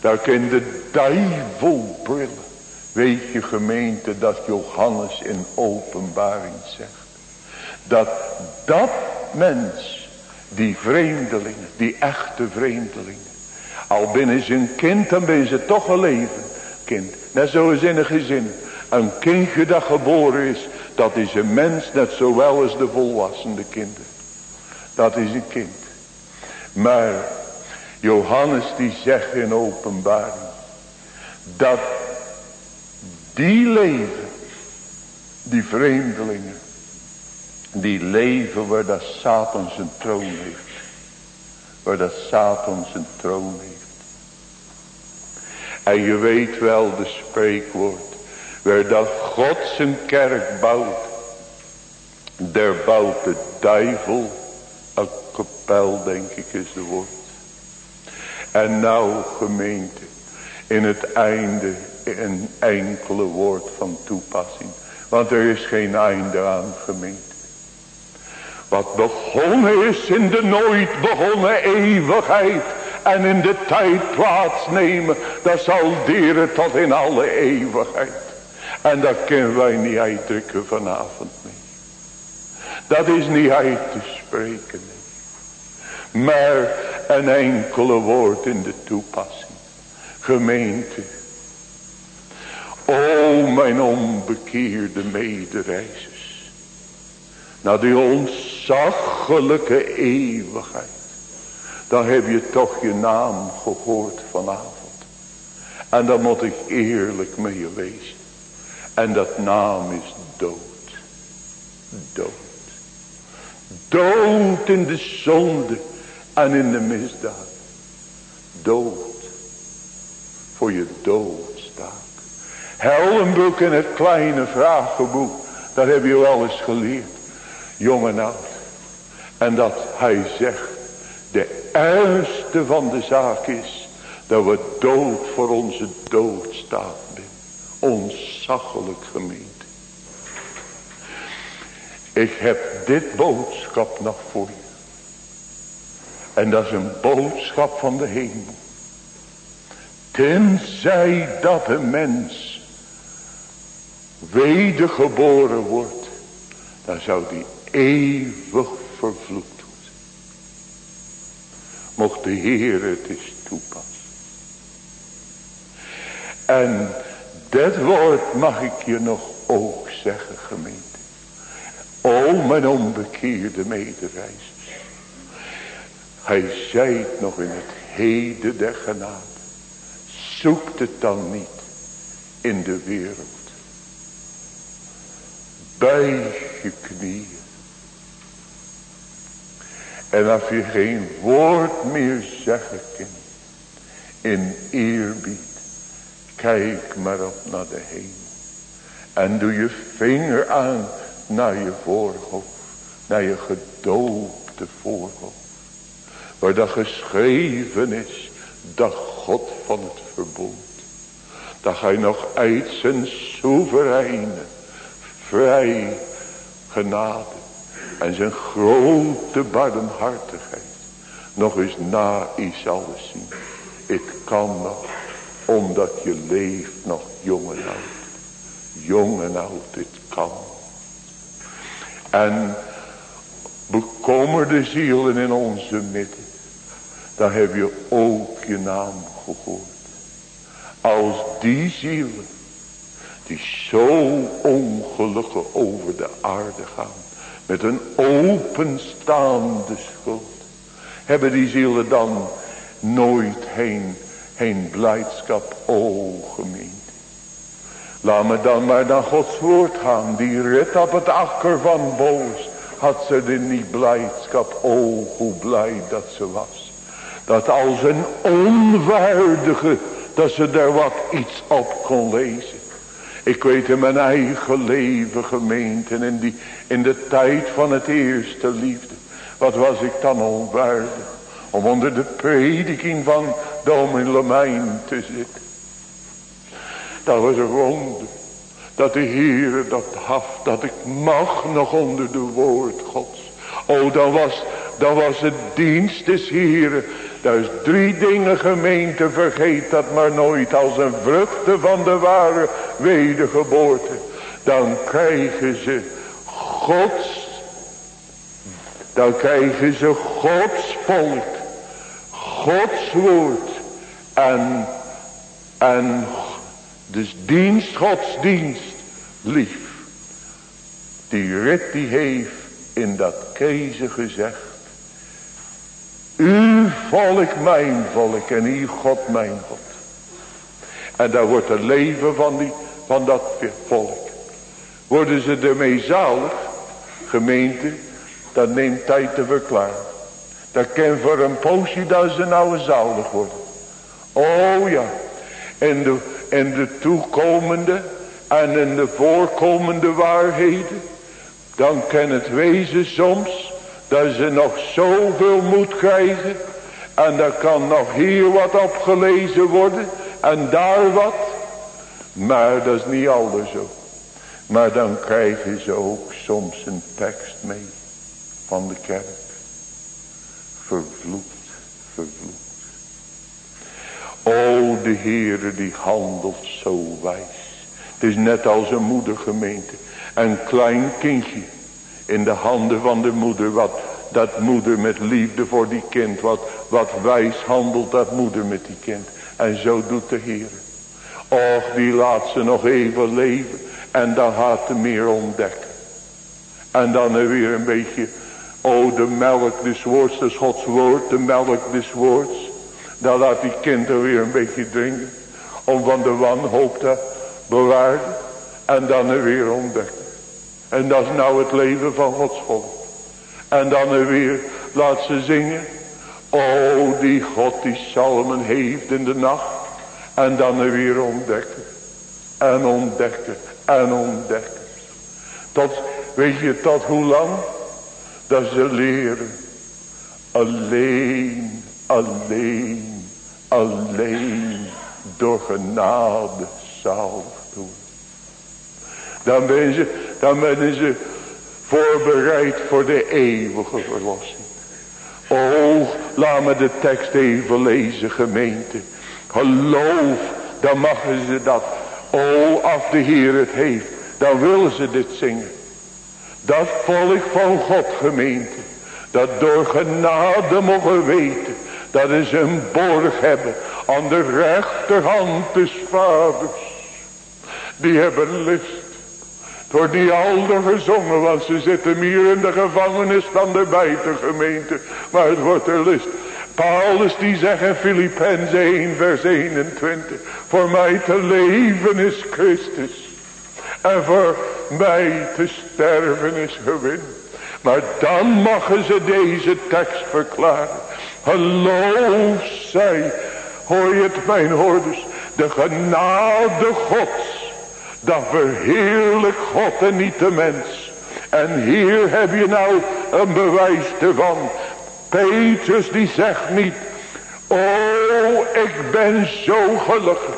Daar kan de duivel brillen. Weet je gemeente dat Johannes in openbaring zegt. Dat dat mens, die vreemdelingen, die echte vreemdelingen. Al binnen zijn kind, dan ben ze toch een leven kind. Net zoals in een gezin. Een kindje dat geboren is, dat is een mens net zowel als de volwassene kinderen. Dat is een kind. Maar Johannes die zegt in openbaring. Dat die leven. Die vreemdelingen. Die leven waar dat Satan zijn troon heeft. Waar dat Satan zijn troon heeft. En je weet wel de spreekwoord. Waar dat God zijn kerk bouwt. Daar bouwt de duivel kapel denk ik is de woord. En nou gemeente. In het einde een enkele woord van toepassing. Want er is geen einde aan gemeente. Wat begonnen is in de nooit begonnen eeuwigheid. En in de tijd plaatsnemen. Dat zal dieren tot in alle eeuwigheid. En dat kunnen wij niet uitdrukken vanavond mee. Dat is niet uit te spreken. Maar een enkele woord in de toepassing. Gemeente. O mijn onbekeerde medereizers. Naar die ontzaglijke eeuwigheid. Dan heb je toch je naam gehoord vanavond. En dan moet ik eerlijk met je wezen. En dat naam is dood. Dood. Dood in de zonde en in de misdaad. Dood. Voor je doodstaak. Heldenboek in het kleine vragenboek. Dat heb je wel eens geleerd. Jong en oud. En dat hij zegt. De ergste van de zaak is. Dat we dood voor onze doodstaat zijn. Onzaggelijk gemeente. Ik heb dit boodschap nog voor je. En dat is een boodschap van de hemel. Tenzij dat een mens wedergeboren wordt. Dan zou die eeuwig vervloekt worden. Mocht de Heer het eens toepassen. En dit woord mag ik je nog ook zeggen gemeente. O mijn onbekeerde medereizers. Hij zei het nog in het heden der genade. Zoekt het dan niet in de wereld. Bij je knieën. En als je geen woord meer zeggen kunt. In eerbied. Kijk maar op naar de hemel. En doe je vinger aan naar je voorhoofd. Naar je gedoopte voorhoofd. Waar dat geschreven is. Dat God van het verbond. Dat hij nog uit zijn soevereine. Vrij genade. En zijn grote barmhartigheid. Nog eens na iets alles zien. Ik kan nog. Omdat je leeft nog jong en oud. Jong en oud, dit kan. En bekommerde zielen in onze midden. Dan heb je ook je naam gehoord. Als die zielen. Die zo ongelukkig over de aarde gaan. Met een openstaande schuld. Hebben die zielen dan nooit heen, heen blijdschap. O gemeente. Laat me dan maar naar Gods woord gaan. Die rit op het akker van boos. Had ze er niet blijdschap. O hoe blij dat ze was. Dat als een onwaardige. Dat ze daar wat iets op kon lezen. Ik weet in mijn eigen leven gemeente. In, die, in de tijd van het eerste liefde. Wat was ik dan onwaardig. Om onder de prediking van Domin Lemijn te zitten. Dat was een wonder. Dat de Heer dat gaf. Dat ik mag nog onder de woord Gods. O dan was, dan was het dienst des Heeren. Is drie dingen gemeente. Vergeet dat maar nooit. Als een vruchten van de ware wedergeboorte. Dan krijgen ze Gods. Dan krijgen ze Gods volk. Gods woord. En, en dus dienst, godsdienst, lief. Die rit die heeft in dat keizer gezegd. U volk mijn volk en u God mijn God. En daar wordt het leven van, die, van dat volk. Worden ze ermee zalig, gemeente, dat neemt tijd te verklaren. Dat kan voor een poosje dat ze nou zalig worden. Oh ja. En de, in de toekomende en in de voorkomende waarheden. Dan kan het wezen soms dat ze nog zoveel moed krijgen. En daar kan nog hier wat opgelezen worden en daar wat. Maar dat is niet alles zo. Maar dan krijgen ze ook soms een tekst mee van de kerk. Vervloekt, vervloekt. O, de Heere die handelt zo wijs. Het is net als een moedergemeente. Een klein kindje in de handen van de moeder. Wat dat moeder met liefde voor die kind. Wat, wat wijs handelt dat moeder met die kind. En zo doet de Heer. Och, die laat ze nog even leven. En dan gaat ze meer ontdekken. En dan er weer een beetje O de melk des woords, des Gods woord, de melk des woords. Dan laat die kinderen weer een beetje drinken. Om van de wanhoop te bewaren. En dan er weer ontdekken. En dat is nou het leven van Gods volk. En dan er weer laat ze zingen. O die God die salmen heeft in de nacht. En dan er weer ontdekken. En ontdekken. En ontdekken. Tot, weet je tot hoe lang? Dat ze leren. Alleen, alleen, alleen door genade zal doen. Dan ben ze, dan ben ze voorbereid voor de eeuwige verlossing. Oh, laat me de tekst even lezen gemeente. Geloof, dan mogen ze dat. Oh, als de Heer het heeft, dan willen ze dit zingen. Dat volk van God gemeente. Dat door genade mogen weten. Dat ze een borg hebben aan de rechterhand des vaders. Die hebben list. Wordt niet alder gezongen, want ze zitten hier in de gevangenis van de buitengemeente. Maar het wordt er list. Paulus die zegt in Filippenzen 1 vers 21. Voor mij te leven is Christus. En voor mij te sterven is gewin. Maar dan mogen ze deze tekst verklaren. Geloof zij, hoor je het mijn hoorders, de genade gods. Dat verheerlijk God en niet de mens. En hier heb je nou een bewijs ervan. Petrus die zegt niet, oh ik ben zo gelukkig.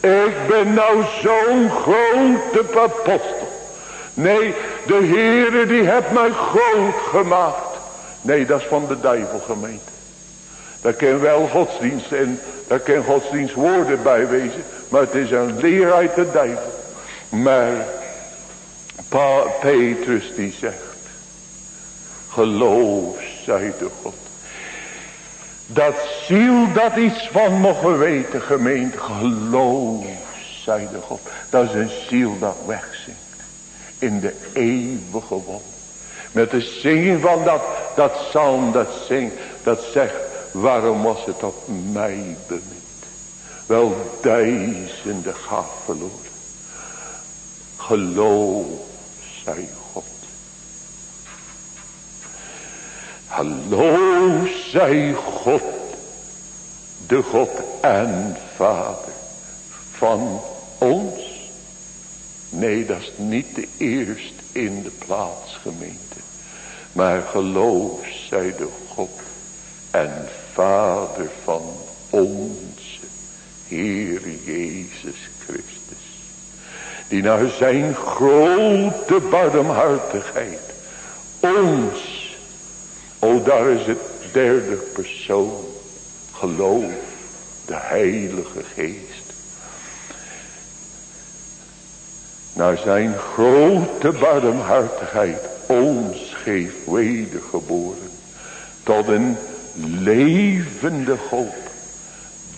Ik ben nou zo'n grote apostel. Nee, de Heere die heeft mij groot gemaakt. Nee, dat is van de duivel gemeente. Daar kan wel godsdienst en daar kan godsdienst woorden bij wezen. Maar het is een leer uit de duivel. Maar pa Petrus die zegt. Geloof, zei de God. Dat ziel dat iets van mogen weten gemeente. Geloof, zei de God. Dat is een ziel dat wegzinkt. In de eeuwige won. Met de zingen van dat, dat psalm dat zingt. Dat zegt. Waarom was het op mij bemind. Wel duizenden gaf verloren. Geloof, zei God. Hallo, zei God, de God en Vader van ons. Nee, dat is niet de eerste in de plaatsgemeente. Maar geloof, zei de God en Vader van onze Heer Jezus. Die naar zijn grote barmhartigheid ons O daar is het derde persoon. Geloof. De heilige geest. Naar zijn grote barmhartigheid ons geeft wedergeboren. Tot een levende hoop.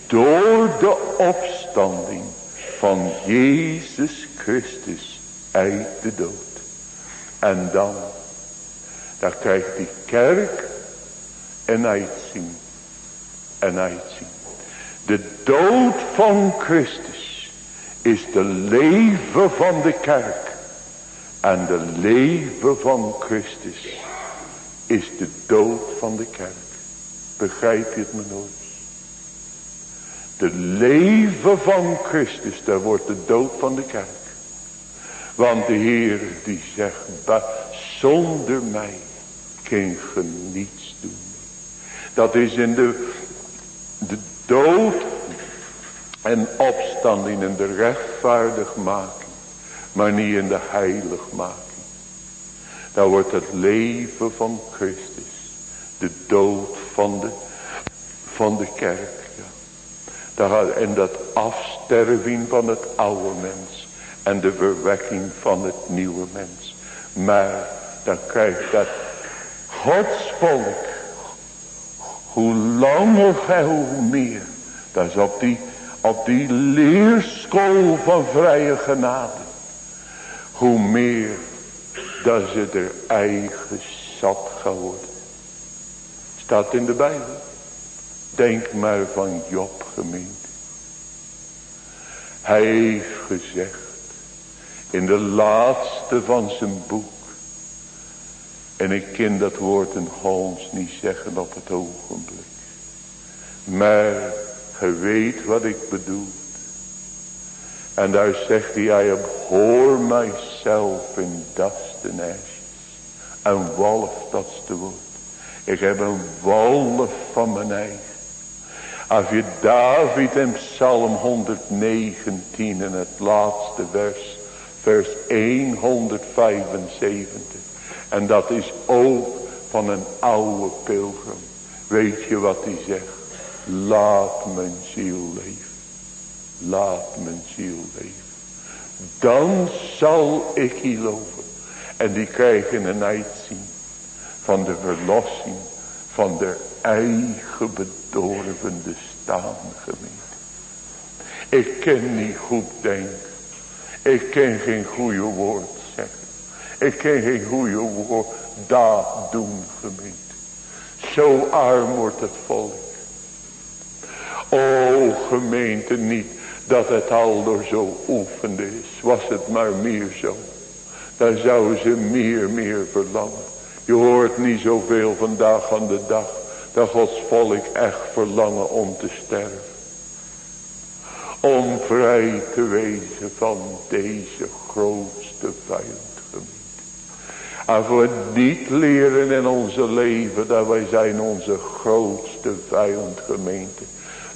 Door de opstanding van Jezus Christus uit de dood. En dan dan krijgt die kerk een uitzien. Een uitzien. De dood van Christus is de leven van de kerk. En de leven van Christus is de dood van de kerk. Begrijp je het me nooit? De leven van Christus, daar wordt de dood van de kerk. Want de Heer die zegt, zonder mij kun je niets doen. Dat is in de, de dood en opstanding in de rechtvaardigmaking. Maar niet in de heiligmaking. Daar wordt het leven van Christus. De dood van de, van de kerk. Ja. En dat afsterving van het oude mens. En de verwekking van het nieuwe mens. Maar dan krijgt dat Gods volk. Hoe langer gij hoe meer. Dat is op die, op die leerschool van vrije genade. Hoe meer dat ze er eigen zat gaan worden. Staat in de Bijbel. Denk maar van Job gemeente. Hij heeft gezegd. In de laatste van zijn boek. En ik ken dat woord een Holmes niet zeggen op het ogenblik. Maar je weet wat ik bedoel. En daar zegt hij, I abhor myself in dust and ashes. Een wolf, dat is de woord. Ik heb een wolf van mijn eigen. Als je David in Psalm 119 in het laatste vers, vers 175. En dat is ook van een oude pilgrim. Weet je wat hij zegt? Laat mijn ziel leven. Laat mijn ziel leven. Dan zal ik hier loven. En die krijgen een uitzien van de verlossing van de eigen bedorvende staan. Ik ken niet goed denken. Ik ken geen goede woord zeggen. Ik ken geen goede woord daad doen gemeente. Zo arm wordt het volk. O gemeente niet dat het al door zo oefende is. Was het maar meer zo. Dan zouden ze meer meer verlangen. Je hoort niet zoveel vandaag aan de dag. Dat Gods volk echt verlangen om te sterven. Om vrij te wezen van deze grootste vijand. Als we niet leren in onze leven dat wij zijn onze grootste vijand gemeente.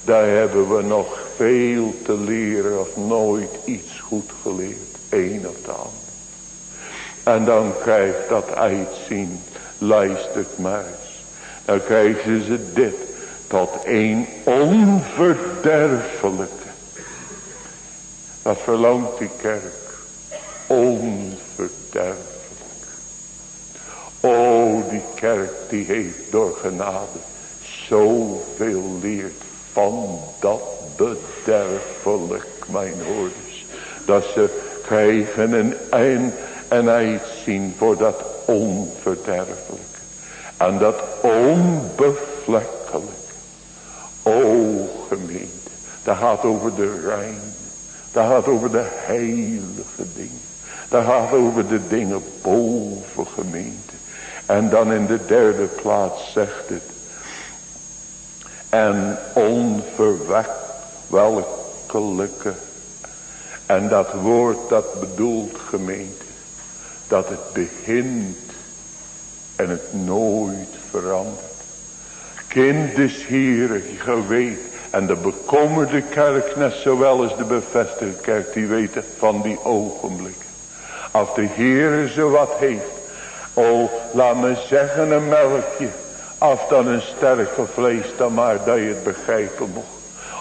Daar hebben we nog veel te leren of nooit iets goed geleerd. Een of de ander. En dan krijgt dat uitzien. Luistert maar eens. Dan krijgen ze dit. Tot een onverderfelijke. Wat verlangt die kerk? Onverderfelijk. O die kerk die heeft door genade zoveel leert van dat bederfelijk mijn hoorders. Dat ze krijgen een eind en uitzien voor dat onverderfelijke. En dat onbevlekkelijke. O gemeente. Dat gaat over de rein. Dat gaat over de heilige dingen. Dat gaat over de dingen boven gemeente. En dan in de derde plaats zegt het. En onverwekkelijke. En dat woord dat bedoelt gemeente. Dat het begint en het nooit verandert. Kind is hier, je weet. En de bekommerde kerk, net zowel als de bevestigde kerk, die weten van die ogenblikken. Als de Heer zo wat heeft. Oh, laat me zeggen een melkje. Af dan een sterke vlees dan maar dat je het begrijpen mocht.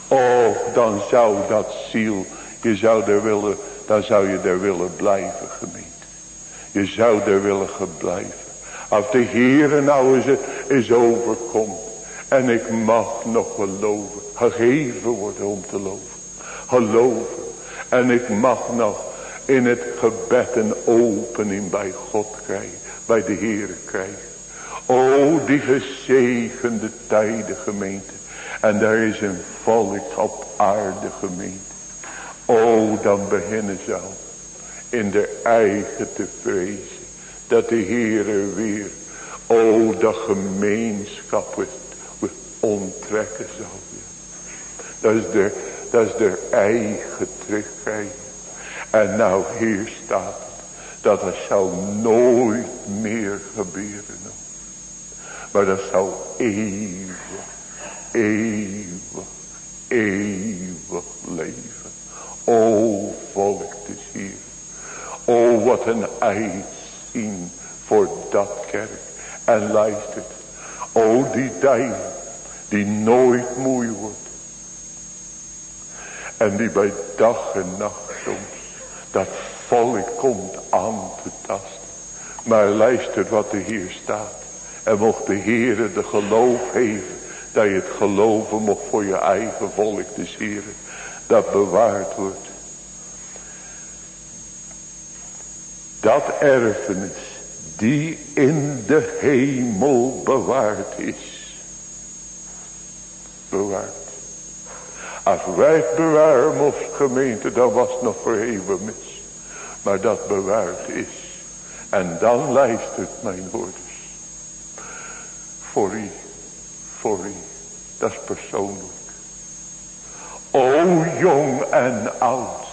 Oh, dan zou dat ziel, je zou er willen, dan zou je er willen blijven gemeente. Je zou er willen geblijven. Als de Heere nou eens is overkomt. En ik mag nog geloven. Gegeven worden om te loven. Geloven. En ik mag nog in het gebed een opening bij God krijgen. Bij de Heere krijgen. O die gezegende tijden gemeente. En daar is een volk op aarde gemeente. O dan beginnen ze in de eigen te vrezen. Dat de Heere weer, o dat gemeenschap we onttrekken zal. Dat is de, dat is de eigen terugkrijgen. En nou hier staat. Dat het zal nooit meer gebeuren. Maar dat zal eeuwig, eeuwig, eeuwig leven. O volk te zien. O wat een uitzien voor dat kerk. En luistert. O die tijd die nooit moe wordt. En die bij dag en nacht soms dat volk komt aan te tasten. Maar luister wat er hier staat. En mocht de Heere de geloof geven. Dat je het geloven mocht voor je eigen volk des Heeren. Dat bewaard wordt. Dat erfenis. die in de hemel bewaard is. Bewaard. Als wij bewaren moest gemeente, dan was nog voor eeuwig mis. Maar dat bewaard is. En dan luistert mijn woorders. Voor u, voor u. Dat is persoonlijk. O jong en oud.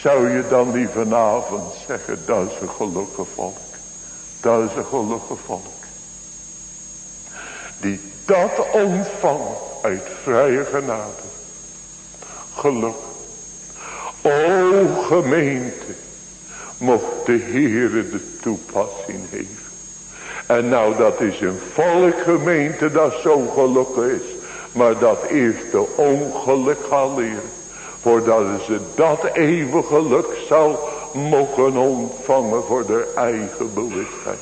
Zou je dan die vanavond zeggen, dat is een gelukkig volk. Dat is een gelukkig volk. Die dat ontvangt uit vrije genade. Geluk. O gemeente. Mocht de Heere de toepassing geven. En nou dat is een volk gemeente dat zo gelukkig is. Maar dat eerst de ongeluk gaan leren. Voordat ze dat eeuwige geluk zal mogen ontvangen voor de eigen bewustheid.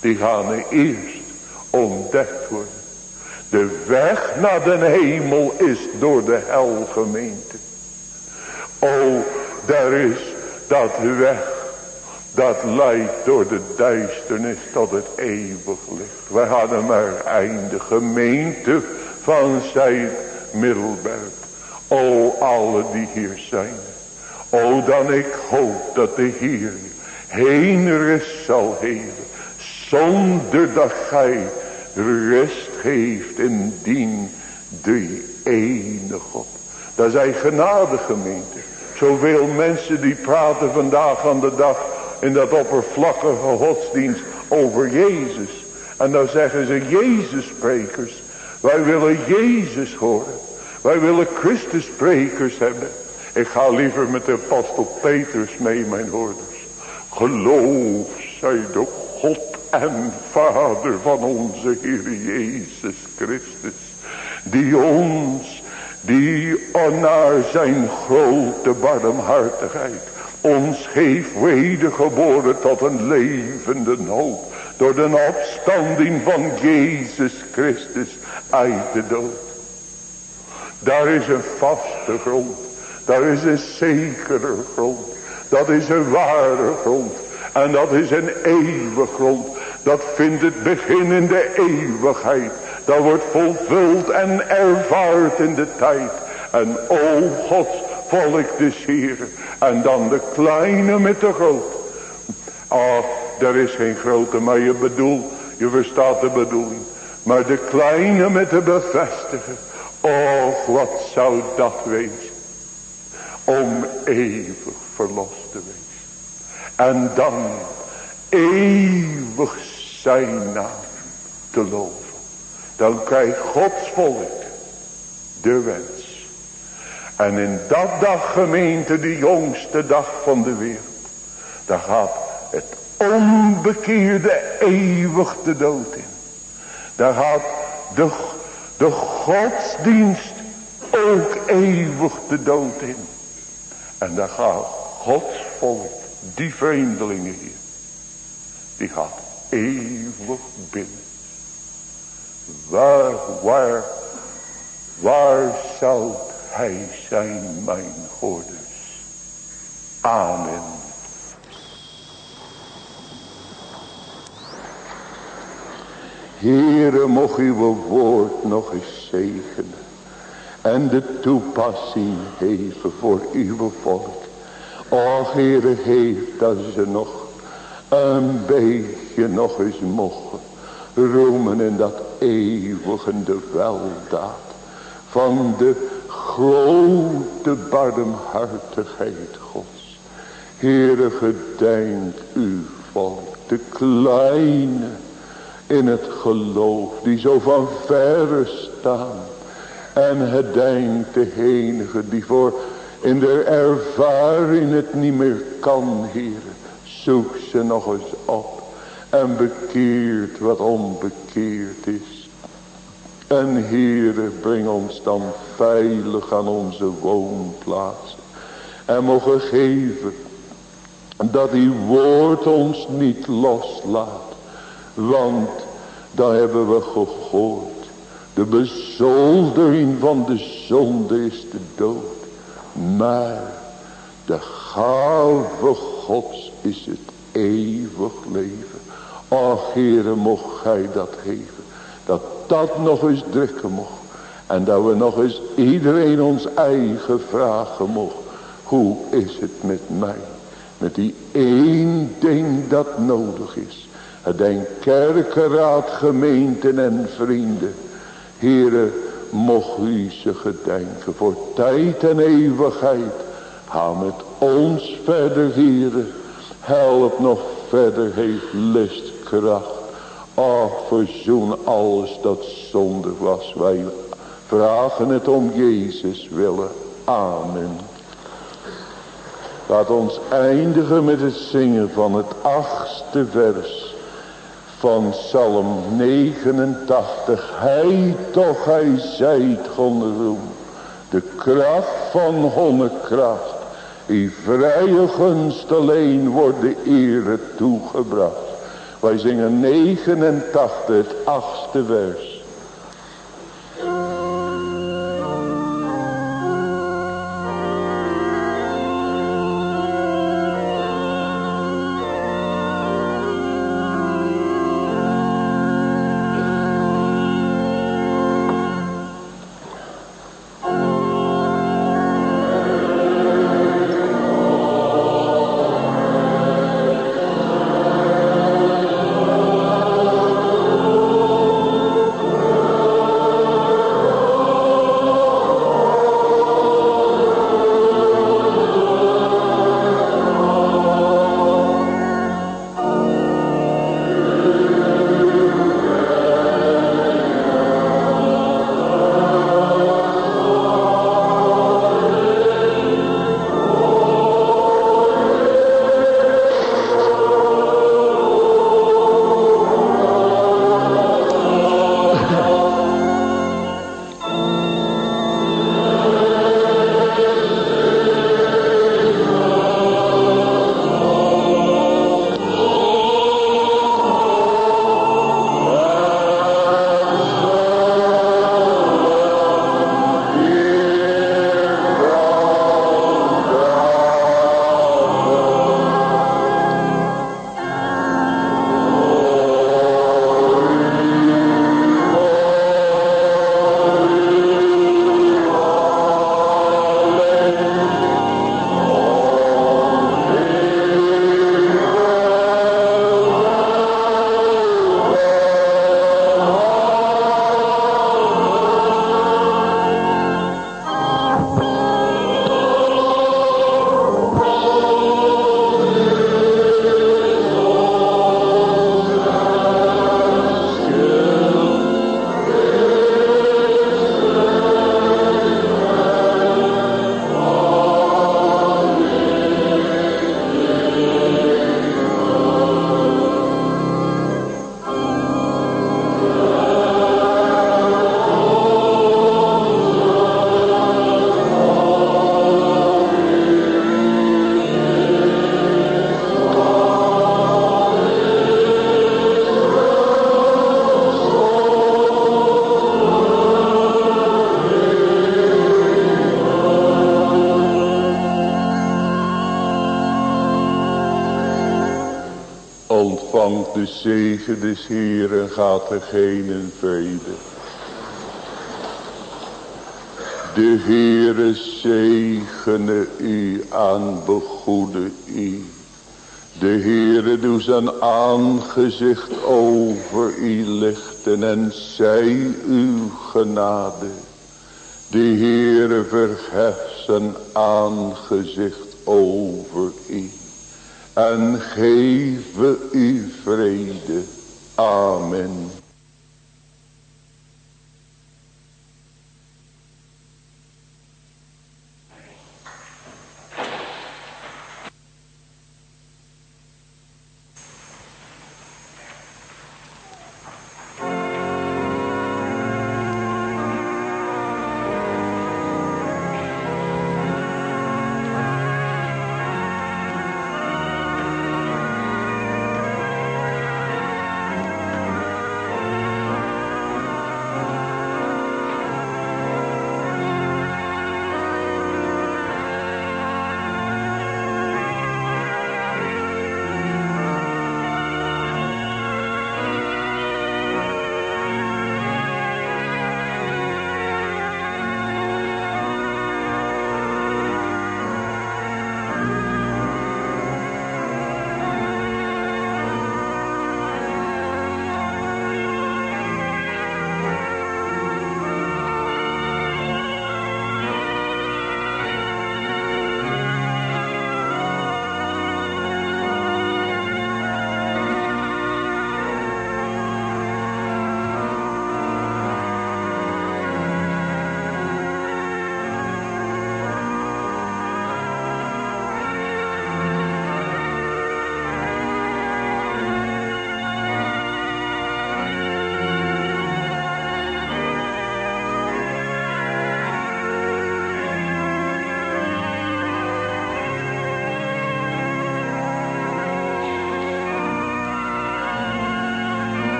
Die gaan eerst ontdekt worden. De weg naar de hemel is door de helgemeente. O, daar is dat weg. Dat leidt door de duisternis tot het eeuwig licht. Wij hadden maar einde gemeente van zijn middelberg. O, alle die hier zijn. O, dan ik hoop dat de Heer heen rust zal geven. Zonder dat gij rust geeft in dien de ene God. Dat zijn genade gemeente. Zoveel mensen die praten vandaag aan de dag in dat oppervlakkige godsdienst over Jezus. En dan zeggen ze Jezus sprekers. Wij willen Jezus horen. Wij willen Christus sprekers hebben. Ik ga liever met de apostel Petrus mee mijn hoorders. Geloof zij de God en Vader van onze Heer Jezus Christus. Die ons, die naar zijn grote barmhartigheid ons heeft wedergeboren tot een levende hoop. Door de opstanding van Jezus Christus uit de dood. Daar is een vaste grond. Daar is een zekere grond. Dat is een ware grond. En dat is een eeuwige grond. Dat vindt het begin in de eeuwigheid. Dat wordt volvuld en ervaard in de tijd. En o Gods volk des Heeren. En dan de kleine met de grote. Ah, er is geen grote, maar je bedoelt, je verstaat de bedoeling. Maar de kleine met de bevestiger. Och, wat zou dat wezen. Om eeuwig verlost te wezen. En dan eeuwig zijn naam te loven. Dan krijgt Gods volk de wens. En in dat dag gemeente, de jongste dag van de wereld. Daar gaat het onbekeerde eeuwig de dood in. Daar gaat de, de godsdienst ook eeuwig de dood in. En daar gaat Gods volk, die vreemdelingen hier. Die gaat eeuwig binnen. Waar, waar, waar zal hij zijn, mijn godders? Amen. Heere, mocht uw woord nog eens zegenen. En de toepassing geven voor uw volk. Och, Heere, heeft dat ze nog een beetje nog eens mogen roemen in dat eeuwige weldaad. Van de grote barmhartigheid Gods. Heere, gedenk uw volk, de kleine in het geloof, die zo van verre staan. En het denkt de enige die voor in de ervaring het niet meer kan, heren. Zoek ze nog eens op en bekeert wat onbekeerd is. En Heere, breng ons dan veilig aan onze woonplaats. En mogen geven dat die woord ons niet loslaat. Want daar hebben we gehoord. De bezoldering van de zonde is de dood. Maar de gave gods is het eeuwig leven. Och Heere, mocht gij dat geven. Dat dat nog eens drukken mocht. En dat we nog eens iedereen ons eigen vragen mocht. Hoe is het met mij? Met die één ding dat nodig is. Het denk kerkenraad, gemeenten en vrienden. Heren, mocht u ze gedenken voor tijd en eeuwigheid. Ga met ons verder, heren. Help nog verder, heeft list, kracht. Oh, verzoen alles dat zonde was. Wij vragen het om Jezus willen. Amen. Laat ons eindigen met het zingen van het achtste vers van Psalm 89. Hij toch, hij zijt roem. De kracht van hongerkracht. Die vrije gunst alleen wordt de ere toegebracht. Wij zingen 89, het achtste vers. Heeren gaat er geen vrede. De Heere zegene u aan begoede u. De Heere doet zijn aangezicht over u lichten en zij uw genade. De Heere verheft zijn aangezicht over u en geven u vrede.